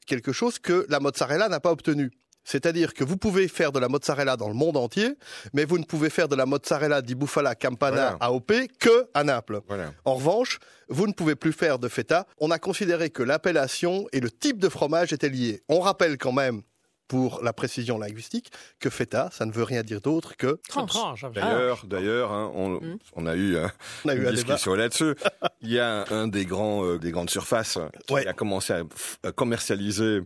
[SPEAKER 4] quelque chose que la mozzarella n'a pas obtenu. C'est-à-dire que vous pouvez faire de la mozzarella dans le monde entier, mais vous ne pouvez faire de la mozzarella di bufala campana
[SPEAKER 7] Voilà.
[SPEAKER 4] AOP que à Naples.
[SPEAKER 7] Voilà.
[SPEAKER 4] En revanche, vous ne pouvez plus faire de feta. On a considéré que l'appellation et le type de fromage étaient liés. On rappelle quand même, pour la précision linguistique, que feta, ça ne veut rien dire d'autre que...
[SPEAKER 3] Tranche.
[SPEAKER 7] D'ailleurs, d'ailleurs, hein, on, on a eu, hein,
[SPEAKER 4] On a eu
[SPEAKER 7] une
[SPEAKER 4] un
[SPEAKER 7] discussion là-dessus. (laughs) Il y a un des grands, euh, des grandes surfaces qui
[SPEAKER 4] Ouais.
[SPEAKER 7] a commencé à, commercialiser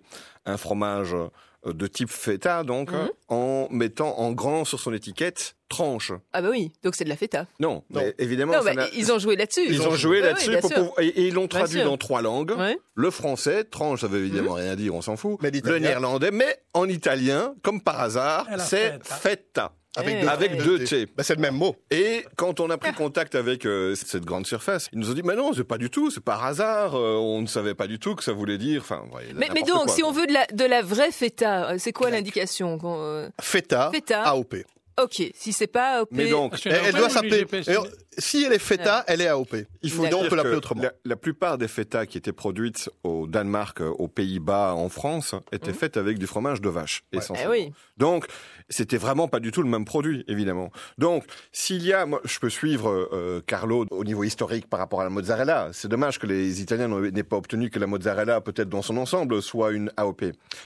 [SPEAKER 7] un fromage euh, de type feta, donc,
[SPEAKER 3] Mhm.
[SPEAKER 7] en mettant en grand sur son étiquette tranche.
[SPEAKER 3] Ah bah oui, donc c'est de la feta.
[SPEAKER 7] Non,
[SPEAKER 4] Non.
[SPEAKER 7] mais évidemment,
[SPEAKER 3] Non,
[SPEAKER 7] ça
[SPEAKER 3] bah, ils ont joué là-dessus.
[SPEAKER 7] ils ont joué là-dessus pour et, ils l'ont traduit dans trois langues.
[SPEAKER 3] Ouais.
[SPEAKER 7] Le français, tranche, ça veut évidemment rien dire, on s'en fout.
[SPEAKER 4] Mais
[SPEAKER 7] le néerlandais, mais en italien, comme par hasard, c'est
[SPEAKER 5] feta.
[SPEAKER 4] Avec
[SPEAKER 3] Eh,
[SPEAKER 4] deux,
[SPEAKER 7] avec deux T.
[SPEAKER 4] Bah, c'est le même mot.
[SPEAKER 7] Et quand on a pris contact avec euh, cette grande surface, ils nous ont dit mais non, c'est pas du tout, c'est par hasard, euh, on ne savait pas du tout que ça voulait dire. Enfin, ouais,
[SPEAKER 3] Mais, donc,
[SPEAKER 7] quoi,
[SPEAKER 3] si
[SPEAKER 7] quoi.
[SPEAKER 3] on veut de la, de la vraie feta, euh, c'est quoi l'indication euh,
[SPEAKER 4] Feta,
[SPEAKER 3] Feta.
[SPEAKER 4] AOP.
[SPEAKER 3] Ok, si c'est pas OP.
[SPEAKER 7] Mais donc,
[SPEAKER 5] que
[SPEAKER 4] Elle, doit s'appeler. Si elle est feta, elle est AOP.
[SPEAKER 7] il faut
[SPEAKER 4] peut l'appeler autrement.
[SPEAKER 7] La, la plupart des feta qui étaient produites au Danemark, aux Pays-Bas, en France, étaient
[SPEAKER 3] Mhm.
[SPEAKER 7] faites avec du fromage de vache,
[SPEAKER 4] Ouais.
[SPEAKER 3] Eh
[SPEAKER 7] essentiellement.
[SPEAKER 3] oui.
[SPEAKER 7] Donc, c'était vraiment pas du tout le même produit, évidemment. Donc, s'il y a, moi, je peux suivre euh, Carlo au niveau historique par rapport à la mozzarella. C'est dommage que les Italiens n'aient pas obtenu que la mozzarella, peut-être dans son ensemble, soit une AOP.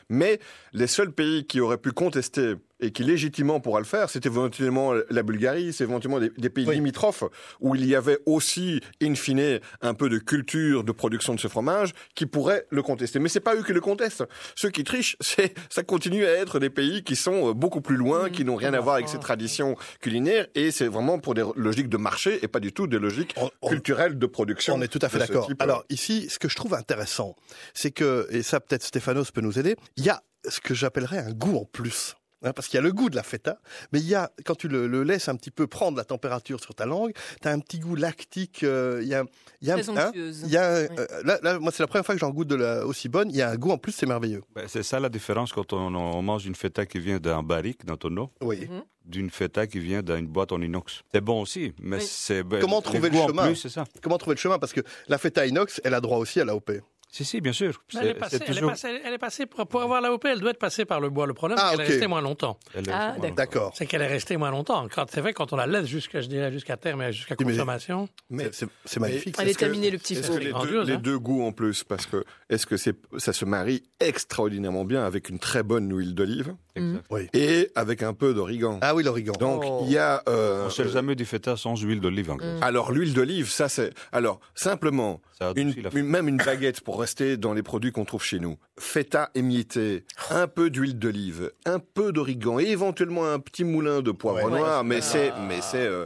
[SPEAKER 7] Mais les seuls pays qui auraient pu contester et qui légitimement pourraient le faire, c'était éventuellement la Bulgarie, c'est éventuellement des, des pays
[SPEAKER 4] Oui.
[SPEAKER 7] limitrophes où il y avait aussi, in fine, un peu de culture de production de ce fromage qui pourraient le contester. Mais c'est pas eux qui le contestent. Ceux qui trichent, (laughs) c'est, ça continue à être des pays qui sont euh, beaucoup plus loin, qui n'ont rien à voir avec ces traditions culinaires et c'est vraiment pour des logiques de marché et pas du tout des logiques
[SPEAKER 4] On- on-
[SPEAKER 7] culturelles de production.
[SPEAKER 4] On est tout à fait d'accord. Alors ici, ce que je trouve intéressant, c'est que, et ça peut-être Stéphanos peut nous aider, il y a ce que j'appellerais un goût en plus. Hein, parce qu'il y a le goût de la feta, mais il y a, quand tu le, le laisses un petit peu prendre la température sur ta langue, tu as un petit goût lactique, euh, il y a, il y a, hein, il y a
[SPEAKER 3] Oui.
[SPEAKER 4] euh, là, là, moi c'est la première fois que j'en goûte de la aussi bonne, il y a un goût en plus, c'est merveilleux.
[SPEAKER 6] Ben, c'est ça la différence quand on, on mange une feta qui vient d'un barrique, d'un tonneau,
[SPEAKER 4] Oui.
[SPEAKER 3] Mhm.
[SPEAKER 6] d'une feta qui vient d'une boîte en inox. C'est bon aussi, mais
[SPEAKER 3] Oui.
[SPEAKER 6] c'est... ben,
[SPEAKER 4] Comment trouver le chemin?
[SPEAKER 6] plus, ça.
[SPEAKER 4] Comment trouver le chemin? Parce que la feta inox, elle a droit aussi à l'AOP.
[SPEAKER 6] Si, si, bien sûr.
[SPEAKER 5] Elle est, passée, elle, est elle est pour, pour avoir l'AOP, elle doit être passée par le bois. Le problème,
[SPEAKER 4] Ah,
[SPEAKER 5] c'est qu'elle est restée moins longtemps.
[SPEAKER 6] Elle est
[SPEAKER 3] Ah, d'accord.
[SPEAKER 5] C'est qu'elle est restée moins longtemps. C'est vrai, quand on la laisse jusqu'à, je dirais, jusqu'à terme et jusqu'à consommation.
[SPEAKER 7] Mais
[SPEAKER 4] C'est- magnifique.
[SPEAKER 3] Allez
[SPEAKER 7] Est-ce que-
[SPEAKER 3] terminer le petit feu.
[SPEAKER 7] les deux, les
[SPEAKER 5] hein.
[SPEAKER 7] deux goûts en plus, parce que est-ce que c'est ça se marie extraordinairement bien avec une très bonne huile d'olive?
[SPEAKER 6] Exact.
[SPEAKER 7] et avec un peu d'origan.
[SPEAKER 4] Ah oui, l'origan.
[SPEAKER 7] Donc
[SPEAKER 3] Oh.
[SPEAKER 7] il y a euh,
[SPEAKER 6] On ne sert jamais du feta sans huile d'olive Grèce.
[SPEAKER 7] alors l'huile d'olive, ça c'est alors simplement
[SPEAKER 6] Ça la
[SPEAKER 7] une- même une baguette pour rester dans les produits qu'on trouve chez nous. Feta émietté, un peu d'huile d'olive, un peu d'origan et éventuellement un petit moulin de poivre
[SPEAKER 4] Ouais.
[SPEAKER 7] noir. Mais c'est mais c'est euh,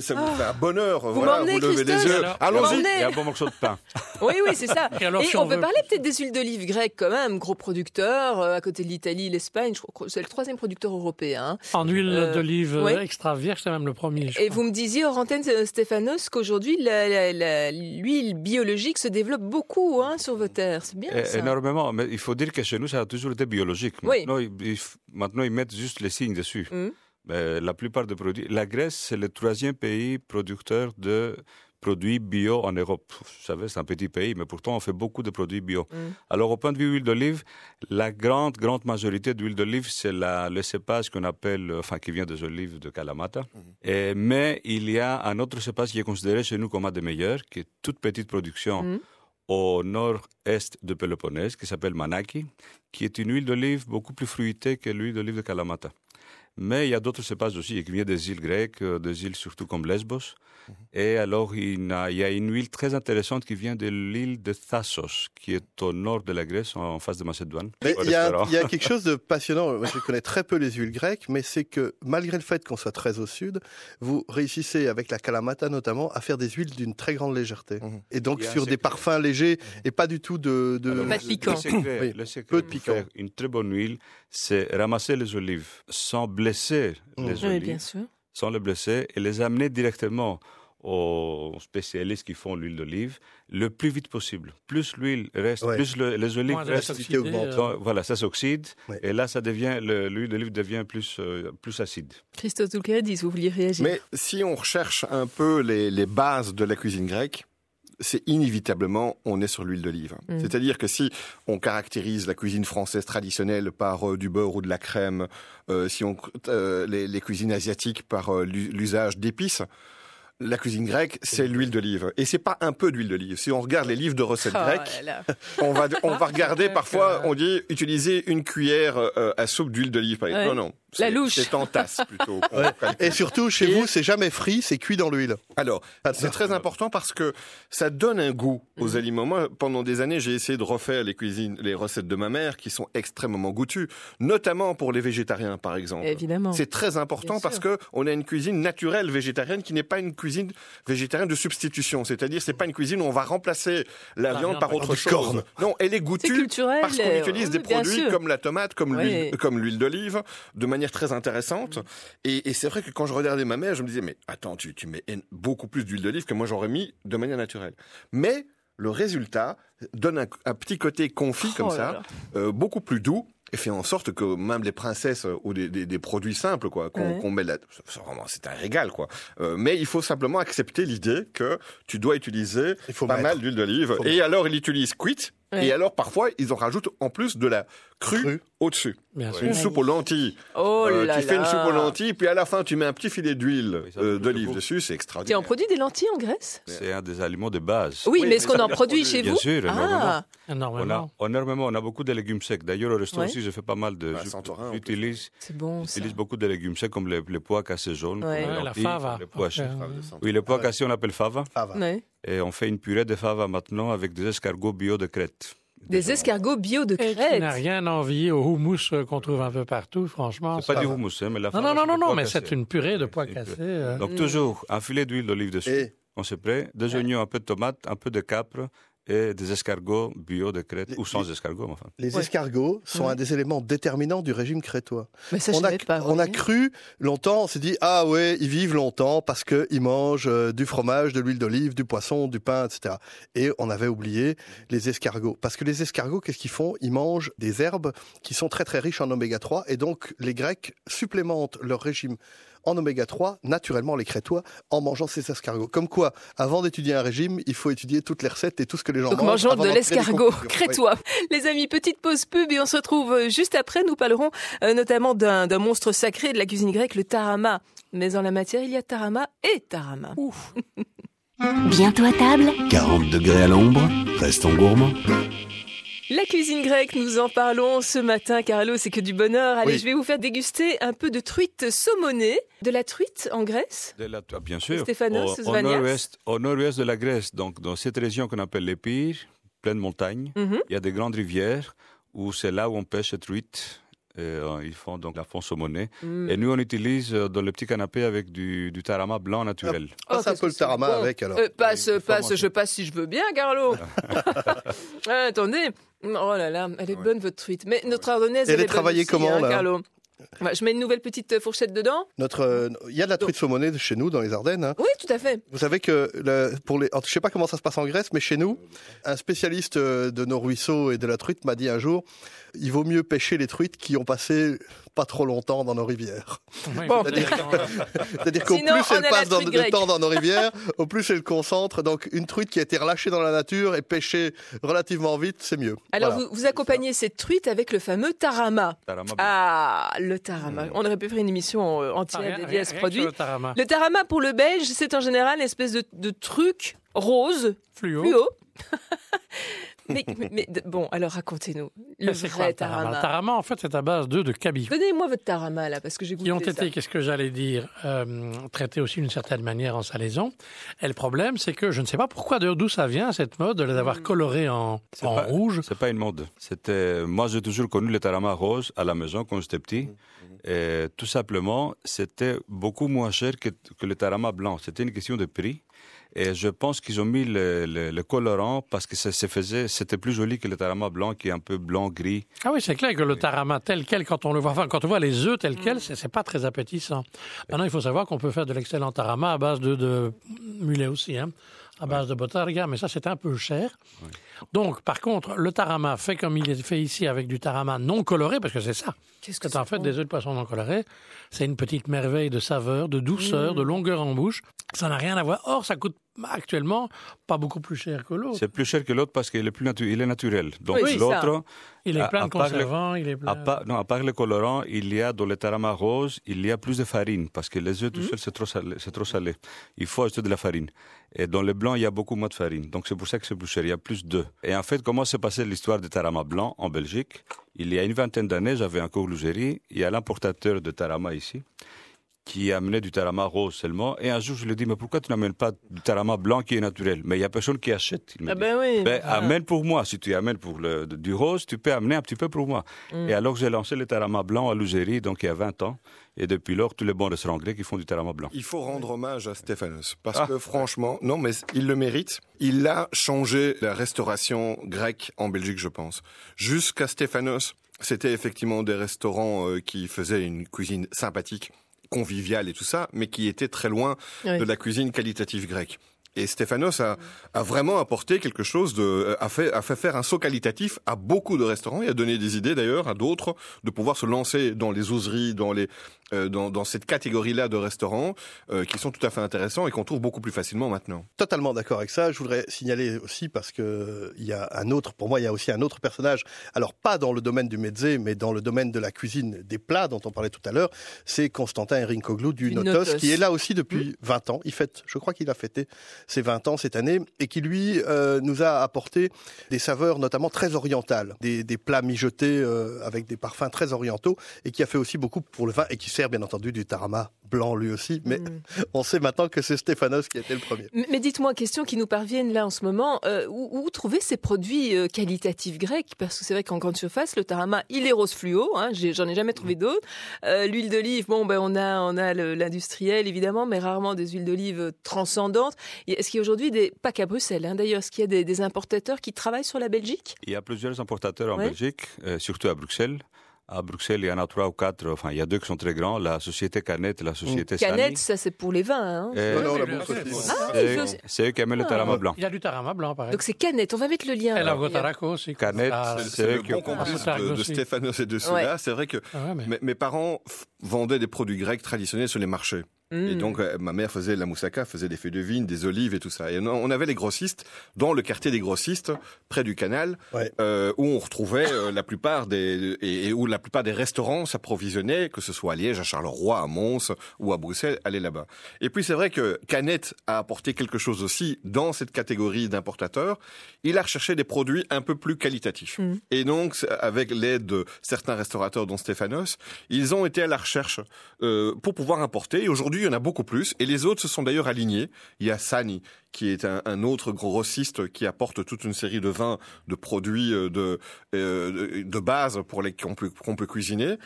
[SPEAKER 7] ça vous fait un bonheur.
[SPEAKER 3] Vous
[SPEAKER 7] voilà, vous levez les
[SPEAKER 3] Christophe
[SPEAKER 7] yeux.
[SPEAKER 5] Alors,
[SPEAKER 3] vous
[SPEAKER 7] Allons-y.
[SPEAKER 6] Et un bon morceau de pain. (laughs)
[SPEAKER 3] Oui, oui, c'est ça.
[SPEAKER 5] Et alors,
[SPEAKER 3] Et
[SPEAKER 5] si
[SPEAKER 3] on,
[SPEAKER 5] on
[SPEAKER 3] peut
[SPEAKER 5] veut-
[SPEAKER 3] parler peut-être des huiles d'olive grecques quand même, gros producteur, euh, à côté de l'Italie, l'Espagne, je crois que c'est le troisième producteur européen. hein.
[SPEAKER 5] En huile
[SPEAKER 3] Euh,
[SPEAKER 5] d'olive
[SPEAKER 3] ouais.
[SPEAKER 5] extra vierge, c'est même le premier. je
[SPEAKER 3] Et
[SPEAKER 5] crois.
[SPEAKER 3] vous me disiez, hors antenne, Stéphanos, qu'aujourd'hui, la- la- la- l'huile biologique se développe beaucoup hein, sur vos terres. C'est bien
[SPEAKER 6] Eh,
[SPEAKER 3] ça.
[SPEAKER 6] Énormément, mais il faut dire que chez nous, ça a toujours été biologique.
[SPEAKER 3] Oui.
[SPEAKER 6] Maintenant, ils, ils f- maintenant, ils mettent juste les signes dessus. Mais la plupart des produits. La Grèce, c'est le troisième pays producteur de produits bio en Europe. Vous savez, c'est un petit pays, mais pourtant, on fait beaucoup de produits bio.
[SPEAKER 3] Mhm.
[SPEAKER 6] Alors, au point de vue huile d'olive, la grande, grande majorité d'huile d'olive, c'est la- le cépage qu'on appelle, enfin, qui vient des olives de Kalamata. Et- mais il y a un autre cépage qui est considéré chez nous comme un des meilleurs, qui est toute petite production. Au nord-est de Péloponnèse, qui s'appelle Manaki, qui est une huile d'olive beaucoup plus fruitée que l'huile d'olive de Kalamata. Mais il y a d'autres cépages aussi qui viennent des îles grecques, euh, des îles surtout comme Lesbos. Et alors, il y, a, il y a une huile très intéressante qui vient de l'île de Thassos, qui est au nord de la Grèce, en face de Macédoine.
[SPEAKER 4] Il y, a, il y a quelque (laughs) chose de passionnant. Moi, je connais très peu les huiles grecques, mais c'est que malgré le fait qu'on soit très au sud, vous réussissez avec la Kalamata notamment à faire des huiles d'une très grande légèreté.
[SPEAKER 7] Mhm.
[SPEAKER 4] Et donc sur des
[SPEAKER 6] secret.
[SPEAKER 4] parfums légers et pas du tout de. de-
[SPEAKER 6] Alors,
[SPEAKER 3] Pas de piquant.
[SPEAKER 6] Le secret,
[SPEAKER 4] Oui,
[SPEAKER 6] le secret
[SPEAKER 4] peu de piquant.
[SPEAKER 6] faire une très bonne huile, c'est ramasser les olives sans blesser
[SPEAKER 4] Mm.
[SPEAKER 6] les
[SPEAKER 3] Oui,
[SPEAKER 6] olives,
[SPEAKER 3] bien sûr.
[SPEAKER 6] sans les blesser, et les amener directement aux spécialistes qui font l'huile d'olive le plus vite possible. Plus l'huile reste,
[SPEAKER 4] Ouais.
[SPEAKER 6] plus le- les olives restent.
[SPEAKER 5] euh,
[SPEAKER 6] voilà, ça s'oxyde
[SPEAKER 4] Ouais.
[SPEAKER 6] et là, ça devient le- l'huile d'olive devient plus euh, plus acide.
[SPEAKER 3] Christophe vous vouliez réagir
[SPEAKER 7] Mais si on recherche un peu les, les bases de la cuisine grecque, c'est inévitablement, on est sur l'huile d'olive.
[SPEAKER 3] Mm.
[SPEAKER 7] C'est-à-dire que si on caractérise la cuisine française traditionnelle par euh, du beurre ou de la crème, euh, si on euh, les, les cuisines asiatiques par euh, l'u- l'usage d'épices, la cuisine grecque, c'est l'huile d'olive. Et c'est pas un peu d'huile d'olive. Si on regarde les livres de recettes
[SPEAKER 3] Oh
[SPEAKER 7] grecques,
[SPEAKER 3] là là.
[SPEAKER 7] on va, on va (laughs) regarder parfois, on dit utiliser une cuillère euh, à soupe d'huile d'olive. par exemple.
[SPEAKER 3] Ouais.
[SPEAKER 7] Non, non.
[SPEAKER 3] La
[SPEAKER 7] c'est-
[SPEAKER 3] louche.
[SPEAKER 7] C'est en tasse plutôt. (laughs)
[SPEAKER 4] Ouais. Et surtout, chez
[SPEAKER 7] Et-
[SPEAKER 4] vous, c'est jamais frit, c'est cuit dans l'huile.
[SPEAKER 7] Alors,
[SPEAKER 4] de
[SPEAKER 7] c'est très important parce que ça donne un goût aux
[SPEAKER 3] Mhm.
[SPEAKER 7] aliments. Moi, pendant des années, j'ai essayé de refaire les cuisines, les recettes de ma mère qui sont extrêmement goûtues, notamment pour les végétariens, par exemple.
[SPEAKER 3] Évidemment.
[SPEAKER 7] C'est très important
[SPEAKER 3] Bien
[SPEAKER 7] parce
[SPEAKER 3] sûr.
[SPEAKER 7] que on a une cuisine naturelle végétarienne qui n'est pas une cuisine végétarienne de substitution. C'est-à-dire, c'est pas une cuisine où on va remplacer la,
[SPEAKER 5] La
[SPEAKER 7] viande
[SPEAKER 5] viande
[SPEAKER 7] par autre chose.
[SPEAKER 4] corne.
[SPEAKER 7] Non, elle est
[SPEAKER 3] C'est
[SPEAKER 7] goûtue
[SPEAKER 3] culturel.
[SPEAKER 7] parce qu'on
[SPEAKER 3] euh,
[SPEAKER 7] utilise
[SPEAKER 3] oui,
[SPEAKER 7] des produits
[SPEAKER 3] sûr.
[SPEAKER 7] comme la tomate, comme comme l'huile d'olive, de manière très intéressante. Et, et c'est vrai que quand je regardais ma mère, je me disais, mais attends, tu, tu mets beaucoup plus d'huile d'olive que moi j'aurais mis de manière naturelle. Mais le résultat donne un, un petit côté confit comme
[SPEAKER 3] Oh là
[SPEAKER 7] ça,
[SPEAKER 3] là.
[SPEAKER 7] euh, beaucoup plus doux. Et fait en sorte que même les princesses euh, ou des, des- des produits simples quoi qu'on
[SPEAKER 3] Ouais.
[SPEAKER 7] qu'on met là, c'est vraiment c'est un régal quoi. Euh, mais il faut simplement accepter l'idée que tu dois utiliser
[SPEAKER 4] Il faut
[SPEAKER 7] pas
[SPEAKER 4] mettre.
[SPEAKER 7] mal d'huile d'olive. Et alors, ils utilisent cuite.
[SPEAKER 3] Ouais.
[SPEAKER 7] Et alors, parfois, ils en rajoutent en plus de la crue,
[SPEAKER 4] Crue.
[SPEAKER 7] au-dessus.
[SPEAKER 5] Bien sûr.
[SPEAKER 7] Une soupe aux lentilles.
[SPEAKER 3] Oh
[SPEAKER 7] Euh,
[SPEAKER 3] là
[SPEAKER 7] tu fais une soupe aux lentilles, puis à la fin, tu mets un petit filet d'huile
[SPEAKER 6] Oui,
[SPEAKER 7] euh, d'olive dessus. C'est extraordinaire.
[SPEAKER 3] on produit des lentilles en Grèce?
[SPEAKER 6] C'est un des aliments de base.
[SPEAKER 3] Oui,
[SPEAKER 7] Oui,
[SPEAKER 3] mais est-ce qu'on en produit chez
[SPEAKER 6] bien
[SPEAKER 3] vous?
[SPEAKER 6] sûr, énormément.
[SPEAKER 3] Ah,
[SPEAKER 6] On a
[SPEAKER 5] Énormément.
[SPEAKER 6] énormément, on a beaucoup de légumes secs. D'ailleurs, au restaurant
[SPEAKER 3] Ouais.
[SPEAKER 6] aussi, je fais pas mal de.
[SPEAKER 7] Plus.
[SPEAKER 6] J'utilise,
[SPEAKER 3] c'est bon
[SPEAKER 6] beaucoup de légumes secs comme les, les pois cassés jaunes,
[SPEAKER 3] Ouais.
[SPEAKER 5] la fava.
[SPEAKER 6] les pois. Oui, les pois
[SPEAKER 4] Ah
[SPEAKER 6] cassés, on appelle fava. Et on fait une purée de fava maintenant avec des escargots bio de Crète.
[SPEAKER 3] Des escargots bio de
[SPEAKER 5] Et qui
[SPEAKER 3] Crète.
[SPEAKER 5] n'a rien envié au houmous qu'on trouve un peu partout, franchement.
[SPEAKER 6] C'est pas du houmous, hein, mais la
[SPEAKER 5] Non,
[SPEAKER 6] fava,
[SPEAKER 5] non, non, non, non, mais c'est une purée de pois cassés. euh.
[SPEAKER 6] Donc toujours un filet d'huile d'olive dessus.
[SPEAKER 4] Et
[SPEAKER 6] On se prêt, des oignons, un peu de tomate, un peu de capre et des escargots bio de Crète,
[SPEAKER 4] Les-
[SPEAKER 6] ou sans escargots, enfin.
[SPEAKER 4] les
[SPEAKER 3] Ouais.
[SPEAKER 4] escargots sont
[SPEAKER 3] Ouais.
[SPEAKER 4] un des éléments déterminants du régime crétois.
[SPEAKER 3] Mais ça, je
[SPEAKER 4] on a,
[SPEAKER 3] pas.
[SPEAKER 4] on a cru longtemps, on s'est dit ah ouais, ils vivent longtemps parce qu'ils mangent euh, du fromage, de l'huile d'olive, du poisson, du pain, etc. Et on avait oublié les escargots parce que les escargots, qu'est-ce qu'ils font? Ils mangent des herbes qui sont très très riches en oméga 3 et donc les Grecs supplémentent leur régime en oméga 3, naturellement les Crétois, en mangeant ces escargots. Comme quoi, avant d'étudier un régime, il faut étudier toutes les recettes et tout ce que les gens
[SPEAKER 3] Donc
[SPEAKER 4] mangent.
[SPEAKER 3] mangeons de l'escargot crétois. Les amis, petite pause pub et on se retrouve euh, juste après. Nous parlerons euh, notamment d'un d'un monstre sacré de la cuisine grecque, le tarama. Mais en la matière, il y a tarama et tarama. (laughs)
[SPEAKER 2] Bientôt à table
[SPEAKER 1] 40 degrés à l'ombre, restons gourmands.
[SPEAKER 3] La cuisine grecque, nous en parlons ce matin, Carlo, c'est que du bonheur. Allez,
[SPEAKER 4] Oui.
[SPEAKER 3] je vais vous faire déguster un peu de truite saumonée. De la truite en Grèce?
[SPEAKER 6] De la- ah, bien sûr.
[SPEAKER 3] Stéphanos
[SPEAKER 6] au, au nord-ouest, nord-ouest de la Grèce, donc dans cette région qu'on appelle l'Épire, pleine montagne,
[SPEAKER 3] Mhm.
[SPEAKER 6] il y a des grandes rivières où c'est là où on pêche les truites. Et, euh, ils font donc la fond saumonée.
[SPEAKER 3] Mm.
[SPEAKER 6] Et nous, on utilise euh, dans le petit canapé avec du, du tarama blanc naturel.
[SPEAKER 4] Passe
[SPEAKER 3] Oh,
[SPEAKER 4] un peu le tarama
[SPEAKER 3] bon.
[SPEAKER 4] avec alors.
[SPEAKER 3] Euh, passe, passe, je passe si je veux bien, Carlo. (laughs) Ah, attendez. Oh là là, elle est
[SPEAKER 7] Ouais.
[SPEAKER 3] bonne votre truite. Mais notre ardennaise,
[SPEAKER 4] Elle
[SPEAKER 3] elle
[SPEAKER 4] est travaillée
[SPEAKER 3] aussi,
[SPEAKER 4] comment,
[SPEAKER 3] hein,
[SPEAKER 4] là
[SPEAKER 3] Carlo Je mets une nouvelle petite fourchette dedans.
[SPEAKER 4] Notre, euh, il y a de la truite saumonée de chez nous dans les Ardennes. hein.
[SPEAKER 3] Oui, tout à fait.
[SPEAKER 4] Vous savez que le, pour les, je sais pas comment ça se passe en Grèce, mais chez nous, un spécialiste de nos ruisseaux et de la truite m'a dit un jour, il vaut mieux pêcher les truites qui ont passé pas trop longtemps dans nos rivières.
[SPEAKER 5] Oui, (laughs)
[SPEAKER 3] Bon.
[SPEAKER 5] c'est-à-dire
[SPEAKER 4] qu'au plus
[SPEAKER 3] on
[SPEAKER 4] elle
[SPEAKER 3] a la
[SPEAKER 4] passe dans,
[SPEAKER 3] grecque.
[SPEAKER 4] temps dans nos rivières, au plus elle concentre. Donc une truite qui a été relâchée dans la nature et pêchée relativement vite, c'est mieux.
[SPEAKER 3] Alors,
[SPEAKER 4] Voilà.
[SPEAKER 3] vous, vous accompagnez cette truite avec le fameux tarama. Ah, le tarama. On aurait pu faire une émission euh,
[SPEAKER 5] Ah,
[SPEAKER 3] entière
[SPEAKER 5] rien-
[SPEAKER 3] dédiée à ce produit.
[SPEAKER 5] le tarama.
[SPEAKER 3] Le tarama, pour le belge, c'est en général une espèce de, de truc rose,
[SPEAKER 5] Fluo.
[SPEAKER 3] fluo. (laughs) Mais, mais- mais de- bon, alors racontez-nous. Le
[SPEAKER 5] quoi
[SPEAKER 3] vrai
[SPEAKER 5] tarama?
[SPEAKER 3] tarama?
[SPEAKER 5] Le tarama, en fait, c'est à base d'œufs de cabillaud.
[SPEAKER 3] Donnez-moi votre tarama là, parce que j'ai goûté
[SPEAKER 5] qui ont été, qu'est-ce que j'allais dire, euh, traités aussi d'une certaine manière en salaison. Et le problème, c'est que je ne sais pas pourquoi, d'ailleurs, d'où ça vient, cette mode de les avoir colorés en,
[SPEAKER 6] C'est
[SPEAKER 5] en
[SPEAKER 6] pas-
[SPEAKER 5] rouge.
[SPEAKER 6] C'est pas une mode. C'était, moi, j'ai toujours connu le tarama rose à la maison quand j'étais petit. Et tout simplement, c'était beaucoup moins cher que, que le tarama blanc. C'était une question de prix. Et je pense qu'ils ont mis le, colorant parce que ça se faisait, c'était plus joli que le tarama blanc qui est un peu blanc-gris.
[SPEAKER 5] Ah oui, c'est clair que le tarama tel quel, quand on le voit, quand on voit les œufs tels quels, c'est pas très appétissant. Maintenant, il faut savoir qu'on peut faire de l'excellent tarama à base de, de mulet aussi, hein, à base de botarga, mais ça, c'est un peu cher. Donc, par contre, le tarama fait comme il est fait ici avec du tarama non coloré, parce que c'est ça.
[SPEAKER 3] Qu'est-ce que
[SPEAKER 5] C'est? en fait des œufs de poisson non colorés. C'est une petite merveille de saveur, de douceur, de longueur en bouche. Ça n'a rien à voir. Or, ça coûte actuellement pas beaucoup plus cher que l'autre.
[SPEAKER 6] C'est plus cher que l'autre parce qu'il est plus natu- il est naturel. Donc
[SPEAKER 3] Oui, ça.
[SPEAKER 6] l'autre,
[SPEAKER 5] Il est plein
[SPEAKER 6] à
[SPEAKER 5] de
[SPEAKER 6] le-
[SPEAKER 5] conservants, il est plein...
[SPEAKER 6] à part, non, à part le colorant, il y a dans le tarama rose, il y a plus de farine parce que les œufs tout seuls c'est trop salé, c'est trop salé. Il faut ajouter de la farine. Et dans le blanc, il y a beaucoup moins de farine. Donc c'est pour ça que c'est plus cher. Il y a plus d'œufs. Et en fait, comment s'est passée l'histoire du tarama blanc en Belgique? Il y a une vingtaine d'années, j'avais un courlougerie. Il y a l'importateur de tarama ici qui amenait du tarama rose seulement. Et un jour, je lui ai dit, mais pourquoi tu n'amènes pas du tarama blanc qui est naturel? Mais il y a personne qui achète. Il m'a
[SPEAKER 3] Ah
[SPEAKER 6] dit.
[SPEAKER 3] ben oui.
[SPEAKER 6] Ben,
[SPEAKER 3] Ah.
[SPEAKER 6] amène pour moi. Si tu amènes pour le, du rose, tu peux amener un petit peu pour moi.
[SPEAKER 3] Mm.
[SPEAKER 6] Et alors, j'ai lancé le tarama blanc à l'Ougérie, donc il y a 20 ans. Et depuis lors, tous les bons restaurants grecs, ils font du tarama blanc.
[SPEAKER 7] Il faut rendre hommage à Stéphanos parce
[SPEAKER 6] Ah.
[SPEAKER 7] que franchement, non, mais il le mérite. Il a changé la restauration grecque en Belgique, je pense. Jusqu'à Stéphanos, c'était effectivement des restaurants euh, qui faisaient une cuisine sympathique, conviviale et tout ça, mais qui étaient très loin
[SPEAKER 3] Oui.
[SPEAKER 7] de la cuisine qualitative grecque. Et Stéphanos a, a vraiment apporté quelque chose de, euh, a fait, a fait faire un saut qualitatif à beaucoup de restaurants et a donné des idées d'ailleurs à d'autres de pouvoir se lancer dans les oseries, dans les, euh, dans, dans cette catégorie-là de restaurants euh, qui sont tout à fait intéressants et qu'on trouve beaucoup plus facilement maintenant.
[SPEAKER 4] Totalement d'accord avec ça. Je voudrais signaler aussi parce que il y a un autre, pour moi, il y a aussi un autre personnage. Alors pas dans le domaine du mezze, mais dans le domaine de la cuisine des plats dont on parlait tout à l'heure. C'est Constantin Rinkoglou du
[SPEAKER 3] Du
[SPEAKER 4] Notos,
[SPEAKER 3] Notos.
[SPEAKER 4] qui est là aussi depuis 20 ans. Il fête, je crois qu'il a fêté ses 20 ans cette année et qui lui euh, nous a apporté des saveurs notamment très orientales, des, des plats mijotés euh, avec des parfums très orientaux et qui a fait aussi beaucoup pour le vin et qui sert bien entendu du tarama blanc lui aussi. Mais
[SPEAKER 3] Mm. (laughs)
[SPEAKER 4] on sait maintenant que c'est Stéphanos qui était le premier.
[SPEAKER 3] Mais mais dites-moi, question qui nous parviennent là en ce moment, euh, où, où trouver ces produits euh, qualitatifs grecs? Parce que c'est vrai qu'en grande surface, le tarama, il est rose fluo, hein, j'en ai jamais trouvé d'autres. Euh, L'huile d'olive, bon, ben on a, on a l'industriel évidemment, mais rarement des huiles d'olive transcendantes. Et Est-ce qu'il y a aujourd'hui des, pas qu'à Bruxelles hein, d'ailleurs, est-ce qu'il y a des, des importateurs qui travaillent sur la Belgique?
[SPEAKER 6] Il y a plusieurs importateurs en
[SPEAKER 3] Ouais.
[SPEAKER 6] Belgique, euh, surtout à Bruxelles. À Bruxelles, il y en a trois ou quatre, enfin, il y a deux qui sont très grands, la société Canet et la société Sani.
[SPEAKER 3] Canette, ça c'est pour les vins. Hein.
[SPEAKER 6] Et
[SPEAKER 4] Non, la.
[SPEAKER 3] Ah,
[SPEAKER 6] c'est eux-
[SPEAKER 3] faut-
[SPEAKER 6] c'est eux qui amènent le
[SPEAKER 3] Ah.
[SPEAKER 6] tarama blanc.
[SPEAKER 5] Il y a du tarama blanc, pareil.
[SPEAKER 3] Donc c'est Canette, on va mettre le lien.
[SPEAKER 5] Et la. Gotaraco aussi.
[SPEAKER 6] Canette,
[SPEAKER 5] Ah,
[SPEAKER 6] c'est-
[SPEAKER 7] C'est le
[SPEAKER 6] eux qui
[SPEAKER 7] bon
[SPEAKER 6] ont-
[SPEAKER 7] complice de, de. Stéphanos et de ceux-là. C'est vrai que
[SPEAKER 5] Ah ouais, mais-
[SPEAKER 7] mes, mes parents vendaient des produits grecs traditionnels sur les marchés. Et
[SPEAKER 3] Mm.
[SPEAKER 7] donc, euh, ma mère faisait la moussaka, faisait des feuilles de vigne, des olives et tout ça. Et on avait les grossistes dans le quartier des grossistes, près du canal,
[SPEAKER 4] Ouais.
[SPEAKER 7] euh, où on retrouvait euh, la plupart des et, et où la plupart des restaurants s'approvisionnaient, que ce soit à Liège, à Charleroi, à Mons ou à Bruxelles, aller là-bas. Et puis c'est vrai que Canet a apporté quelque chose aussi dans cette catégorie d'importateurs. Il a recherché des produits un peu plus qualitatifs.
[SPEAKER 3] Mm.
[SPEAKER 7] Et donc, avec l'aide de certains restaurateurs, dont Stéphanos, ils ont été à la recherche euh, pour pouvoir importer. Et aujourd'hui, il y en a beaucoup plus. Et les autres se sont d'ailleurs alignés. Il y a Sani, qui est un, un autre grossiste qui apporte toute une série de vins, de produits euh, de, euh, de base pour les qu'on peut, qu'on peut cuisiner.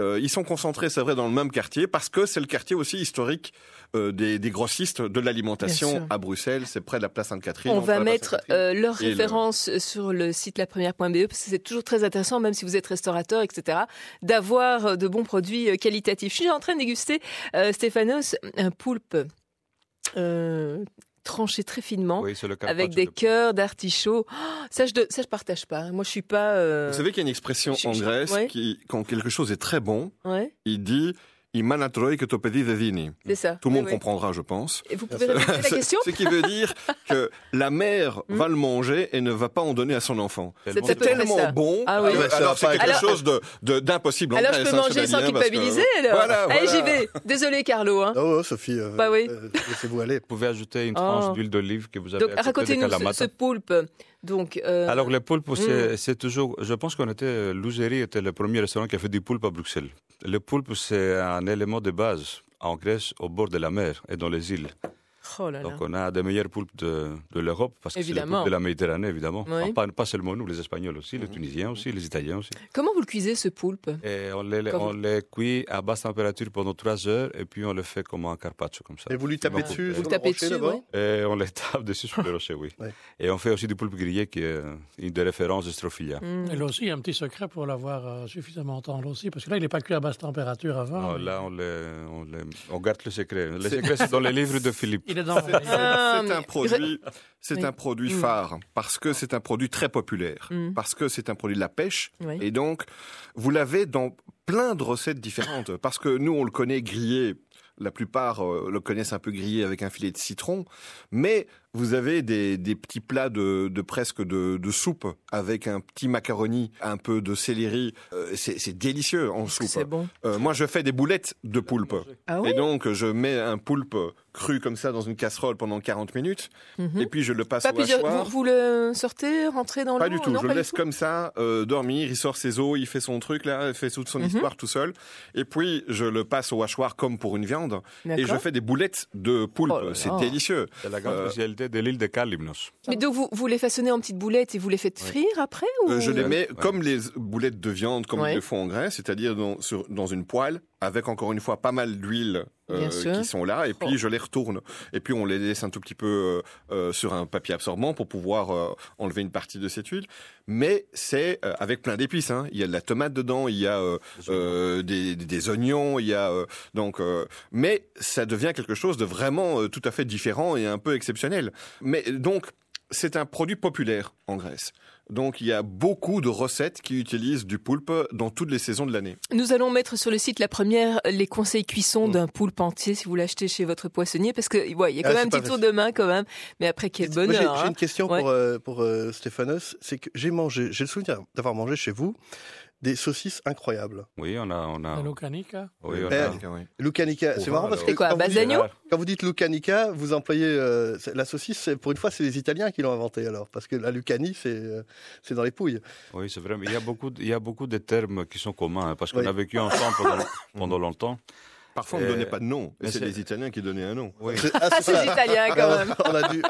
[SPEAKER 7] Euh, ils sont concentrés, c'est vrai, dans le même quartier parce que c'est le quartier aussi historique euh, des, des grossistes de l'alimentation à Bruxelles. C'est près de la place Sainte-Catherine.
[SPEAKER 3] On va mettre euh, leurs
[SPEAKER 7] le-
[SPEAKER 3] références sur le site lapremière.be parce que c'est toujours très intéressant, même si vous êtes restaurateur, etc., d'avoir de bons produits qualitatifs. Je suis en train de déguster, Stéphanos, un poulpe euh, tranché très finement.
[SPEAKER 6] Oui, c'est le
[SPEAKER 3] Avec des
[SPEAKER 6] de-
[SPEAKER 3] cœurs d'artichaut. Oh, ça, je, ça, je partage pas. hein. Moi, je suis pas. euh,
[SPEAKER 7] Vous savez qu'il y a une expression
[SPEAKER 3] Je-
[SPEAKER 7] en
[SPEAKER 3] je-
[SPEAKER 7] Grèce
[SPEAKER 3] ouais.
[SPEAKER 7] qui, quand quelque chose est très bon,
[SPEAKER 3] Ouais.
[SPEAKER 7] il dit imanatroi que to dedini.
[SPEAKER 3] C'est ça.
[SPEAKER 7] Tout le
[SPEAKER 3] Oui,
[SPEAKER 7] monde
[SPEAKER 3] oui.
[SPEAKER 7] comprendra, je pense.
[SPEAKER 3] Et vous pouvez répéter la (laughs) question
[SPEAKER 7] Ce qui veut dire que la mère
[SPEAKER 3] Hmm.
[SPEAKER 7] va le manger et ne va pas en donner à son enfant.
[SPEAKER 3] C'est
[SPEAKER 7] tellement bon.
[SPEAKER 3] Ah oui.
[SPEAKER 4] ça
[SPEAKER 7] alors
[SPEAKER 4] va
[SPEAKER 7] c'est
[SPEAKER 4] pas
[SPEAKER 7] quelque
[SPEAKER 3] être-
[SPEAKER 7] chose de de- d'impossible.
[SPEAKER 3] Alors je peux manger sans
[SPEAKER 7] que-
[SPEAKER 3] culpabiliser alors.
[SPEAKER 7] Voilà,
[SPEAKER 3] Allez, j'y vais. Désolé, Carlo. Hein.
[SPEAKER 4] Oh, oh, Sophie, euh,
[SPEAKER 3] Bah oui.
[SPEAKER 4] euh, laissez-vous aller.
[SPEAKER 6] Vous pouvez ajouter une
[SPEAKER 3] Oh.
[SPEAKER 6] tranche d'huile d'olive que vous avez
[SPEAKER 3] Donc,
[SPEAKER 6] de
[SPEAKER 3] racontez-nous ce, ce poulpe. Donc, euh,
[SPEAKER 6] Alors le poulpe,
[SPEAKER 3] Mm.
[SPEAKER 6] c'est toujours. Je pense qu'on était. L'Ouzeri était le premier restaurant qui a fait du poulpe à Bruxelles. Le poulpe, c'est un élément de base en Grèce, au bord de la mer et dans les îles.
[SPEAKER 3] Oh là là.
[SPEAKER 6] Donc on a des meilleurs poulpes de, de l'Europe parce que c'est de la Méditerranée, évidemment.
[SPEAKER 3] Oui.
[SPEAKER 6] Enfin, pas, pas seulement nous, les Espagnols aussi, les
[SPEAKER 7] Mhm.
[SPEAKER 6] Tunisiens aussi, les Italiens aussi.
[SPEAKER 3] Comment vous le cuisez ce poulpe?
[SPEAKER 6] Et on les, on les cuit à basse température pendant trois heures et puis on le fait comme un carpaccio comme ça.
[SPEAKER 4] Et vous lui tapez dessus
[SPEAKER 6] Vous
[SPEAKER 3] le tapez dessus, ouais.
[SPEAKER 6] Et on les tape dessus sur le (laughs) rocher, oui.
[SPEAKER 4] Ouais.
[SPEAKER 6] Et on fait aussi du poulpe grillé qui est une des références de Strophilia.
[SPEAKER 3] Hmm.
[SPEAKER 5] Et là aussi, il y a un petit secret pour l'avoir euh, suffisamment tendre aussi, parce que là, il n'est pas cuit à basse température avant.
[SPEAKER 6] Non,
[SPEAKER 5] mais
[SPEAKER 6] là, on, les, on, les- on garde le secret. Le
[SPEAKER 7] C'est-
[SPEAKER 6] secret, c'est dans les (laughs) livres de Philippe.
[SPEAKER 5] Il
[SPEAKER 3] Ah,
[SPEAKER 7] C'est un
[SPEAKER 3] mais-
[SPEAKER 7] produit, c'est
[SPEAKER 3] Oui.
[SPEAKER 7] un produit
[SPEAKER 3] Mm.
[SPEAKER 7] phare parce que c'est un produit très populaire,
[SPEAKER 3] Mm.
[SPEAKER 7] parce que c'est un produit de la pêche
[SPEAKER 3] Oui.
[SPEAKER 7] et donc vous l'avez dans plein de recettes différentes parce que nous on le connaît grillé. La plupart euh, le connaissent un peu grillé avec un filet de citron, mais vous avez des, des petits plats de, de presque de, de soupe avec un petit macaroni, un peu de céleri. Euh, c'est délicieux en soupe.
[SPEAKER 3] c'est bon?
[SPEAKER 7] Euh, moi, je fais des boulettes de poulpe.
[SPEAKER 3] Ah
[SPEAKER 7] Et donc, je mets un poulpe cru comme ça dans une casserole pendant 40 minutes.
[SPEAKER 3] Mhm.
[SPEAKER 7] Et puis, je le passe
[SPEAKER 3] Pas
[SPEAKER 7] au
[SPEAKER 3] plusieurs-
[SPEAKER 7] hachoir.
[SPEAKER 3] vous, vous le sortez, rentrez dans l'eau
[SPEAKER 7] Pas du tout.
[SPEAKER 3] non,
[SPEAKER 7] je le laisse comme ça euh, dormir. Il sort ses os, il fait son truc là, il fait toute son
[SPEAKER 3] Mhm.
[SPEAKER 7] histoire tout seul. Et puis, je le passe au hachoir comme pour une viande. Et je fais des boulettes de poulpe.
[SPEAKER 3] Oh
[SPEAKER 7] C'est délicieux.
[SPEAKER 6] C'est la grande
[SPEAKER 7] Euh,
[SPEAKER 6] spécialité de l'île de Kalymnos.
[SPEAKER 3] Mais donc vous, vous les façonnez en petites boulettes et vous les faites
[SPEAKER 6] Oui.
[SPEAKER 3] frire après ou...
[SPEAKER 7] Euh, je les mets
[SPEAKER 6] Ouais.
[SPEAKER 7] comme les boulettes de viande, comme
[SPEAKER 3] Ouais.
[SPEAKER 7] ils le font en Grèce, c'est-à-dire dans, sur- dans une poêle, avec encore une fois pas mal d'huile euh, qui sont là, et puis
[SPEAKER 3] Oh.
[SPEAKER 7] je les retourne. Et puis on les laisse un tout petit peu euh, euh, sur un papier absorbant pour pouvoir euh, enlever une partie de cette huile. Mais c'est euh, avec plein d'épices. Hein. Il y a de la tomate dedans, il y a euh, euh, des, des- des oignons, il y a euh, donc. euh, mais ça devient quelque chose de vraiment euh, tout à fait différent et un peu exceptionnel. Mais donc c'est un produit populaire en Grèce. Donc il y a beaucoup de recettes qui utilisent du poulpe dans toutes les saisons de l'année.
[SPEAKER 3] Nous allons mettre sur le site la première les conseils cuisson
[SPEAKER 4] Mm.
[SPEAKER 3] d'un poulpe entier si vous l'achetez chez votre poissonnier parce que ouais, il y a quand
[SPEAKER 4] Ah,
[SPEAKER 3] même un petit tour de main quand même. Mais après quel bonheur.
[SPEAKER 4] J'ai
[SPEAKER 3] hein.
[SPEAKER 4] une question
[SPEAKER 3] Ouais.
[SPEAKER 4] pour, euh, pour euh, Stéphanos. C'est que j'ai mangé, j'ai le souvenir d'avoir mangé chez vous des saucisses incroyables.
[SPEAKER 6] Oui, on a. On a
[SPEAKER 5] La Lucanica.
[SPEAKER 6] oui, on a-
[SPEAKER 7] oui.
[SPEAKER 4] Lucanica, c'est marrant parce que
[SPEAKER 3] C'est quoi,
[SPEAKER 4] quand vous, quand vous dites Lucanica, vous employez euh, la saucisse. Pour une fois, c'est les Italiens qui l'ont inventé alors, parce que la Lucanie, c'est euh, c'est dans les pouilles.
[SPEAKER 6] Oui, c'est vrai. Mais il y a beaucoup, de- il y a beaucoup de termes qui sont communs hein, parce qu'on
[SPEAKER 4] Oui.
[SPEAKER 6] a vécu ensemble pendant, (coughs) pendant longtemps.
[SPEAKER 7] Parfois on ne
[SPEAKER 6] Euh,
[SPEAKER 7] donnait pas de nom. Et
[SPEAKER 6] mais
[SPEAKER 7] c'est les Italiens qui donnaient un nom.
[SPEAKER 4] C'est ah, c'est
[SPEAKER 3] c'est
[SPEAKER 4] ça.
[SPEAKER 3] italien quand même.
[SPEAKER 4] on a dû,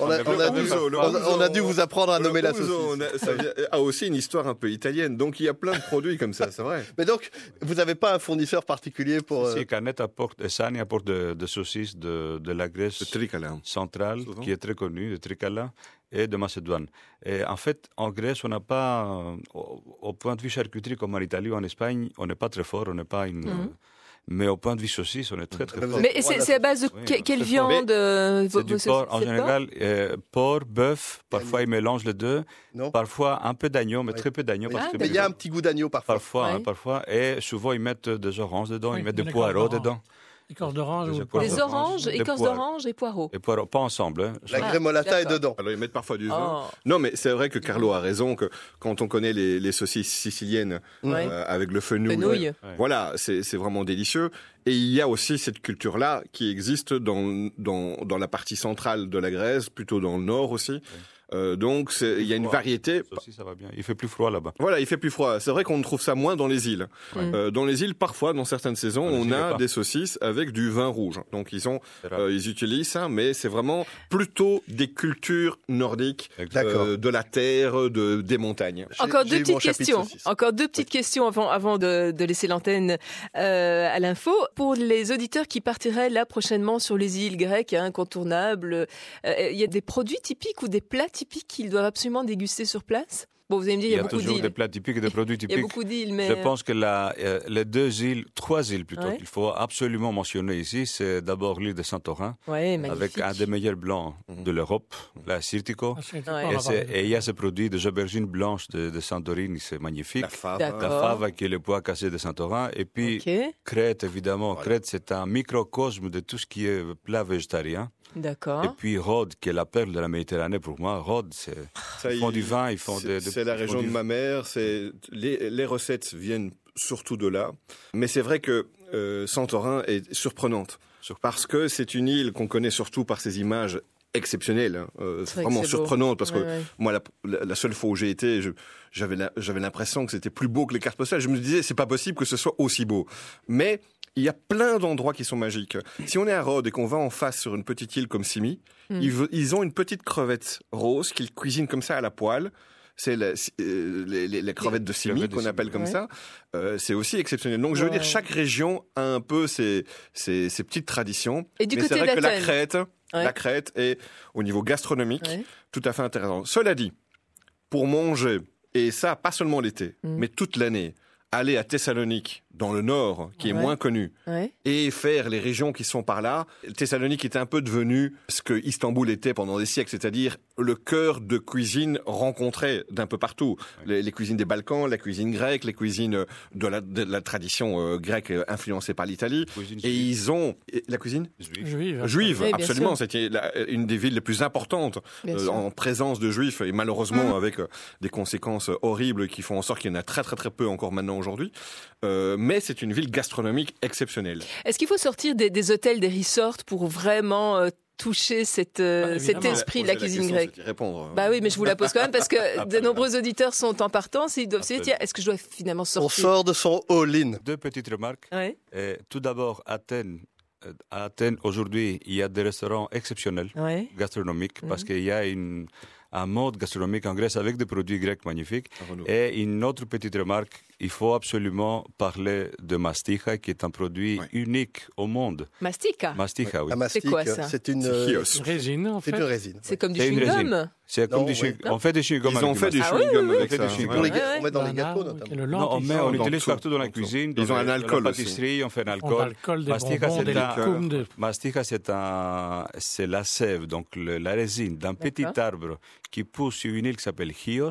[SPEAKER 4] on a, on a dû,
[SPEAKER 7] Le ouzo, le
[SPEAKER 4] on a- on a dû
[SPEAKER 7] ouzo.
[SPEAKER 4] vous apprendre à
[SPEAKER 7] Le
[SPEAKER 4] nommer la saucisse.
[SPEAKER 7] a- ça a aussi une histoire un peu italienne. Donc il y a plein de produits comme ça, c'est vrai. (laughs)
[SPEAKER 4] Mais donc, vous n'avez pas un fournisseur particulier pour. euh,
[SPEAKER 6] Si Canet apporte, et Sani apporte de, de saucisses de, de la Grèce
[SPEAKER 7] Le tricala.
[SPEAKER 6] centrale,
[SPEAKER 7] Souvent.
[SPEAKER 6] qui est très connue, de Trikala, et de Macédoine. Et en fait, en Grèce, on n'a pas, euh, au, au point de vue charcuterie comme en Italie ou en Espagne, on n'est pas très fort, on n'est pas une.
[SPEAKER 3] Mhm.
[SPEAKER 6] euh, mais au point de vue saucisse, on est très très fort.
[SPEAKER 3] Mais c'est à base de
[SPEAKER 6] Oui,
[SPEAKER 3] quelle viande euh, vos-
[SPEAKER 6] C'est du porc, en général, euh, porc, bœuf, parfois ils mélangent les deux,
[SPEAKER 4] Non.
[SPEAKER 6] parfois un peu d'agneau, mais
[SPEAKER 4] Oui.
[SPEAKER 6] très peu d'agneau.
[SPEAKER 4] Oui.
[SPEAKER 6] que
[SPEAKER 4] Mais il y a un petit goût d'agneau parfois.
[SPEAKER 6] Parfois, hein, parfois. Et souvent, ils mettent des oranges dedans, ils mettent
[SPEAKER 5] des
[SPEAKER 6] poireaux dedans.
[SPEAKER 5] Écorce d'orange ou
[SPEAKER 6] écorces
[SPEAKER 3] Les oranges, écorce d'orange et poireaux.
[SPEAKER 6] Et poireaux, pas ensemble. hein.
[SPEAKER 4] La
[SPEAKER 3] Ah,
[SPEAKER 4] grémolata est dedans.
[SPEAKER 7] Alors ils mettent parfois du vin.
[SPEAKER 3] Oh.
[SPEAKER 7] Non, mais c'est vrai que Carlo a raison que quand on connaît les, les saucisses siciliennes
[SPEAKER 3] Ouais.
[SPEAKER 7] euh, avec le fenouil,
[SPEAKER 3] Fenouil.
[SPEAKER 7] voilà, c'est c'est vraiment délicieux. Et il y a aussi cette culture-là qui existe dans, dans, dans la partie centrale de la Grèce, plutôt dans le nord aussi. Euh, donc il y a une
[SPEAKER 6] froid.
[SPEAKER 7] variété.
[SPEAKER 6] Ça aussi, ça va bien. Il fait plus froid là-bas.
[SPEAKER 7] Voilà, il fait plus froid. C'est vrai qu'on trouve ça moins dans les îles.
[SPEAKER 3] Ouais.
[SPEAKER 7] Euh, dans les îles, parfois, dans certaines saisons,
[SPEAKER 6] Dans
[SPEAKER 7] on a des saucisses avec du vin rouge. Donc ils ont, euh, ils utilisent ça, mais c'est vraiment plutôt des cultures nordiques, euh, de la terre, de des montagnes.
[SPEAKER 3] Encore deux petites questions. Encore deux petites questions avant, avant de, de laisser l'antenne euh, à l'info. Pour les auditeurs qui partiraient là prochainement sur les îles grecques, hein, incontournables, euh, il y a des produits typiques ou des plats typiques qu'ils doivent absolument déguster sur place? Bon, vous allez me dire,
[SPEAKER 6] Il
[SPEAKER 3] il
[SPEAKER 6] y
[SPEAKER 3] y a
[SPEAKER 6] toujours des plats typiques et des produits (laughs)
[SPEAKER 3] Il y a
[SPEAKER 6] typiques.
[SPEAKER 3] beaucoup d'îles, mais...
[SPEAKER 6] Je pense que la, euh, les deux îles, trois îles plutôt,
[SPEAKER 3] Ouais.
[SPEAKER 6] qu'il faut absolument mentionner ici, c'est d'abord l'île de Saint-Orin,
[SPEAKER 3] Ouais, magnifique.
[SPEAKER 6] avec un des meilleurs blancs de l'Europe, la Sirtico.
[SPEAKER 5] Ah,
[SPEAKER 3] Ouais.
[SPEAKER 6] Et, et il y a ce produit des aubergines blanches de, de Santorini, c'est magnifique.
[SPEAKER 7] La fave.
[SPEAKER 3] D'accord.
[SPEAKER 6] La fava qui est le pois cassé de Saint-Orin. Et puis Crète, évidemment. Crète, c'est un microcosme de tout ce qui est plat végétarien. Et
[SPEAKER 3] d'accord.
[SPEAKER 6] puis Rhodes, qui est la perle de la Méditerranée pour moi. Rhodes, Ils font du vin, ils font des-
[SPEAKER 7] C'est la région de ma mère. C'est les, les recettes viennent surtout de là. Mais c'est vrai que euh, Santorin est surprenante parce que c'est une île qu'on connaît surtout par ses images exceptionnelles, hein. Euh,
[SPEAKER 3] C'est
[SPEAKER 7] vraiment surprenantes parce
[SPEAKER 3] Ouais,
[SPEAKER 7] que
[SPEAKER 3] ouais.
[SPEAKER 7] moi la, seule fois où j'ai été, je- j'avais la- j'avais l'impression que c'était plus beau que les cartes postales. Je me disais c'est pas possible que ce soit aussi beau. Mais il y a plein d'endroits qui sont magiques. Si on est à Rhodes et qu'on va en face sur une petite île comme Simi,
[SPEAKER 3] Mm.
[SPEAKER 7] ils, ve- ils ont une petite crevette rose qu'ils cuisinent comme ça à la poêle. C'est la- euh, les, les- les crevettes de Simi qu'on appelle comme
[SPEAKER 3] ouais.
[SPEAKER 7] ça. Euh, c'est aussi exceptionnel. Donc je veux
[SPEAKER 3] Ouais.
[SPEAKER 7] dire, chaque région a un peu ses, ses, ses petites traditions.
[SPEAKER 3] Et du
[SPEAKER 7] Mais c'est
[SPEAKER 3] côté
[SPEAKER 7] vrai que la
[SPEAKER 3] Ouais.
[SPEAKER 7] la Crète est au niveau gastronomique
[SPEAKER 3] Ouais.
[SPEAKER 7] tout à fait intéressant. Cela dit, pour manger, et ça pas seulement l'été,
[SPEAKER 3] Mm.
[SPEAKER 7] mais toute l'année, aller à Thessalonique, dans le nord, qui est
[SPEAKER 3] Ouais.
[SPEAKER 7] moins connu,
[SPEAKER 3] Ouais.
[SPEAKER 7] et faire les régions qui sont par là. Thessalonique est un peu devenu ce que Istanbul était pendant des siècles, c'est-à-dire le cœur de cuisine rencontré d'un peu partout. Les, les cuisines des Balkans, la cuisine grecque, les cuisines de la, de la tradition euh, grecque euh, influencée par l'Italie. Et ils ont et la cuisine?
[SPEAKER 6] Juive.
[SPEAKER 5] Juive.
[SPEAKER 3] Oui, bien
[SPEAKER 7] absolument. C'était une des villes les plus importantes euh, en présence de juifs et malheureusement
[SPEAKER 3] Mhm.
[SPEAKER 7] avec euh, des conséquences euh, horribles qui font en sorte qu'il y en a très très très peu encore maintenant aujourd'hui. Euh, mais c'est une ville gastronomique exceptionnelle.
[SPEAKER 3] Est-ce qu'il faut sortir des, des hôtels, des resorts pour vraiment euh, toucher cette, euh,
[SPEAKER 5] Bah,
[SPEAKER 3] cet esprit de la cuisine
[SPEAKER 7] question,
[SPEAKER 3] grecque
[SPEAKER 7] répondre.
[SPEAKER 3] Bah oui, mais je vous la pose quand même parce que (laughs) de nombreux auditeurs sont en partance et ils doivent se dire tiens, est-ce que je dois finalement
[SPEAKER 4] On
[SPEAKER 3] sortir?
[SPEAKER 4] sort de son all-in.
[SPEAKER 6] Deux petites remarques.
[SPEAKER 3] Ouais,
[SPEAKER 6] Et tout d'abord, Athènes. Euh, À Athènes, aujourd'hui, il y a des restaurants exceptionnels,
[SPEAKER 3] ouais.
[SPEAKER 6] gastronomiques, parce
[SPEAKER 3] Mhm.
[SPEAKER 6] qu'il y a une, un mode gastronomique en Grèce avec des produits grecs magnifiques.
[SPEAKER 7] Renaud.
[SPEAKER 6] Et une autre petite remarque, il faut absolument parler de mastica, qui est un produit unique au monde.
[SPEAKER 3] Mastica.
[SPEAKER 6] Mastica, oui.
[SPEAKER 4] Mastic,
[SPEAKER 3] quoi, ça?
[SPEAKER 4] c'est une,
[SPEAKER 7] C'est
[SPEAKER 4] euh.
[SPEAKER 5] Une résine, en
[SPEAKER 4] c'est
[SPEAKER 5] fait.
[SPEAKER 4] une résine.
[SPEAKER 3] C'est comme du
[SPEAKER 6] C'est
[SPEAKER 3] chewing-gum?
[SPEAKER 6] C'est comme des chewing- On fait des chewing-gums
[SPEAKER 7] Ils
[SPEAKER 6] avec
[SPEAKER 7] ont
[SPEAKER 6] du
[SPEAKER 7] fait.
[SPEAKER 3] Ah oui,
[SPEAKER 7] chewing-gum
[SPEAKER 3] oui,
[SPEAKER 7] avec ça.
[SPEAKER 6] On
[SPEAKER 4] met dans les gâteaux notamment.
[SPEAKER 6] on, met, on utilise
[SPEAKER 7] tout.
[SPEAKER 6] partout dans la cuisine.
[SPEAKER 7] Ils
[SPEAKER 6] dans
[SPEAKER 7] ont un alcool
[SPEAKER 6] pâtisserie, on fait un alcool.
[SPEAKER 5] des
[SPEAKER 6] Mastica, c'est
[SPEAKER 5] des
[SPEAKER 6] un-. Mastica, c'est un, c'est la sève, donc la résine d'un petit arbre qui pousse sur une île qui s'appelle Chios.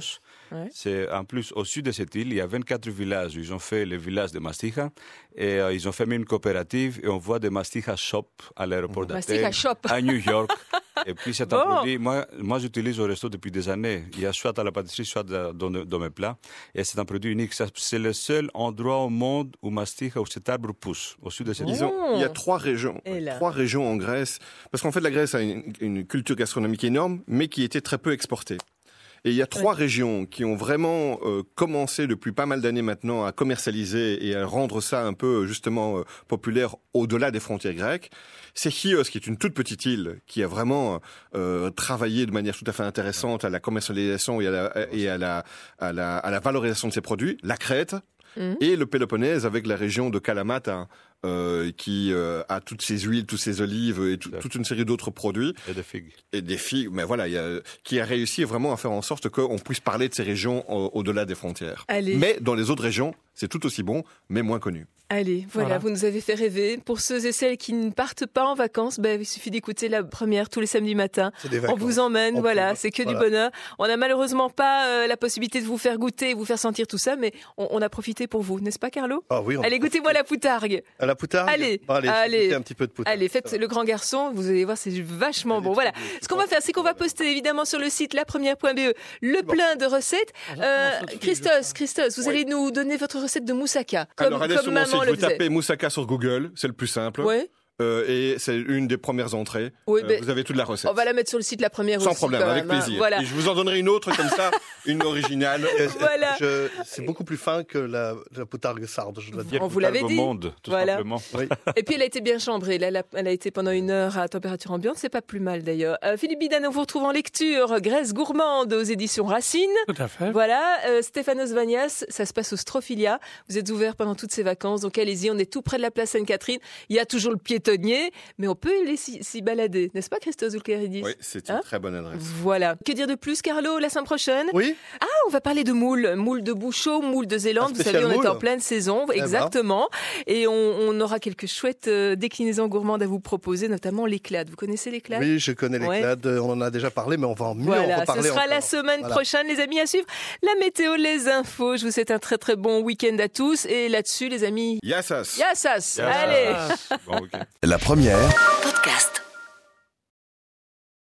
[SPEAKER 3] Ouais.
[SPEAKER 6] C'est en plus au sud de cette île, il y a 24 villages. Ils ont fait le village de Mastica et euh, ils ont fait même une coopérative et on voit des Mastica shop à l'aéroport d'Athènes,
[SPEAKER 3] shop.
[SPEAKER 6] à New York. (laughs) et puis c'est un
[SPEAKER 3] Bon.
[SPEAKER 6] produit. Moi, moi j'utilise au resto depuis des années. Il y a soit à la pâtisserie, soit dans, mes plats. Et c'est un produit unique. C'est le seul endroit au monde où Mastica, où cet arbre pousse, au sud de cette île.
[SPEAKER 7] Il y a trois régions, trois régions en Grèce, parce qu'en fait la Grèce a une, une culture gastronomique énorme, mais qui était très peu exportée. Et il y a trois régions qui ont vraiment euh, commencé depuis pas mal d'années maintenant à commercialiser et à rendre ça un peu justement euh, populaire au-delà des frontières grecques. C'est Chios, qui est une toute petite île, qui a vraiment euh, travaillé de manière tout à fait intéressante à la commercialisation et à la, et à la, à la, à la valorisation de ses produits. La Crète,
[SPEAKER 3] Mhm.
[SPEAKER 7] et le Péloponnèse avec la région de Kalamata euh, qui euh, a toutes ses huiles, toutes ses olives et tout- toute une série d'autres produits
[SPEAKER 6] Et des figues.
[SPEAKER 7] et des figues. Mais voilà, il y a, qui a réussi vraiment à faire en sorte qu'on puisse parler de ces régions au- au-delà des frontières.
[SPEAKER 3] Allez.
[SPEAKER 7] Mais dans les autres régions, c'est tout aussi bon, mais moins connu.
[SPEAKER 3] Allez, voilà,
[SPEAKER 5] Voilà.
[SPEAKER 3] vous nous avez fait rêver. Pour ceux et celles qui ne partent pas en vacances, ben, il suffit d'écouter la première tous les samedis matins.
[SPEAKER 4] C'est des
[SPEAKER 3] On vous emmène,
[SPEAKER 4] On
[SPEAKER 3] voilà, c'est que du bonheur. On n'a malheureusement pas euh, la possibilité de vous faire goûter, vous faire sentir tout ça, mais on, on a profité pour vous, n'est-ce pas, Carlo?
[SPEAKER 4] Ah oui, on
[SPEAKER 3] Allez, goûtez-moi la poutargue.
[SPEAKER 4] À la poutarde
[SPEAKER 3] Allez,
[SPEAKER 4] Bon, allez, un petit peu de poutarde.
[SPEAKER 3] Allez, faites le grand garçon, vous allez voir, c'est vachement bon. Voilà. Ce qu'on va faire, c'est qu'on va poster évidemment sur le site lapremière.be le plein de recettes. Euh, Christos, Christos, vous allez nous donner votre recette de moussaka, comme,
[SPEAKER 7] Alors allez
[SPEAKER 3] comme
[SPEAKER 7] sur mon
[SPEAKER 3] maman
[SPEAKER 7] site,
[SPEAKER 3] le
[SPEAKER 7] vous tapez moussaka sur Google, c'est le plus simple.
[SPEAKER 3] Ouais.
[SPEAKER 7] Euh, et c'est une des premières entrées.
[SPEAKER 3] Oui,
[SPEAKER 7] Euh,
[SPEAKER 3] ben,
[SPEAKER 7] vous avez toute la recette.
[SPEAKER 3] On va la mettre sur le site la première
[SPEAKER 7] Sans
[SPEAKER 3] aussi,
[SPEAKER 7] problème, avec
[SPEAKER 3] même, hein.
[SPEAKER 7] plaisir.
[SPEAKER 3] Voilà.
[SPEAKER 7] Et je vous en donnerai une autre comme ça, (laughs) une originale.
[SPEAKER 3] Voilà.
[SPEAKER 4] C'est beaucoup plus fin que la, la poutargue sarde, je dois dire.
[SPEAKER 3] On vous l'avait
[SPEAKER 6] Au
[SPEAKER 3] dit.
[SPEAKER 6] monde, tout
[SPEAKER 3] Voilà.
[SPEAKER 6] simplement. (laughs)
[SPEAKER 3] Et puis elle a été bien chambrée. Elle a, elle a été pendant une heure à température ambiante. C'est pas plus mal d'ailleurs. Euh, Philippe Bidan, on vous retrouve en lecture Grèce gourmande aux éditions Racine.
[SPEAKER 5] Tout à fait.
[SPEAKER 3] Voilà, euh, Stéphanos Vanias, ça se passe au Strophilia. Vous êtes ouvert pendant toutes ces vacances, donc allez-y. On est tout près de la place Sainte-Catherine. Il y a toujours le piétonnier, mais on peut aller s'y s'y balader, n'est-ce pas, Christos Zulkeridis
[SPEAKER 7] Oui, c'est une
[SPEAKER 3] Hein
[SPEAKER 7] très bonne adresse.
[SPEAKER 3] Voilà. Que dire de plus, Carlo, la semaine prochaine?
[SPEAKER 4] Oui
[SPEAKER 3] on va parler de moules, moules de Bouchot, moules de Zélande. Vous savez, on est en pleine saison,
[SPEAKER 4] ben.
[SPEAKER 3] exactement. Et on, on aura quelques chouettes euh, déclinaisons gourmandes à vous proposer, notamment l'éclade. Vous connaissez l'éclade
[SPEAKER 4] Oui, je connais
[SPEAKER 3] Ouais.
[SPEAKER 4] l'éclade, euh, on en a déjà parlé, mais on va en mieux en
[SPEAKER 3] Voilà, ce
[SPEAKER 4] reparler
[SPEAKER 3] sera la semaine
[SPEAKER 4] Voilà.
[SPEAKER 3] prochaine, les amis, à suivre. La météo, les infos. Je vous souhaite un très très bon week-end à tous. Et là-dessus, les amis,
[SPEAKER 7] Yassas.
[SPEAKER 3] yassas.
[SPEAKER 6] Yassas.
[SPEAKER 3] Allez.
[SPEAKER 6] Bon week-end.
[SPEAKER 1] La première
[SPEAKER 2] Podcast.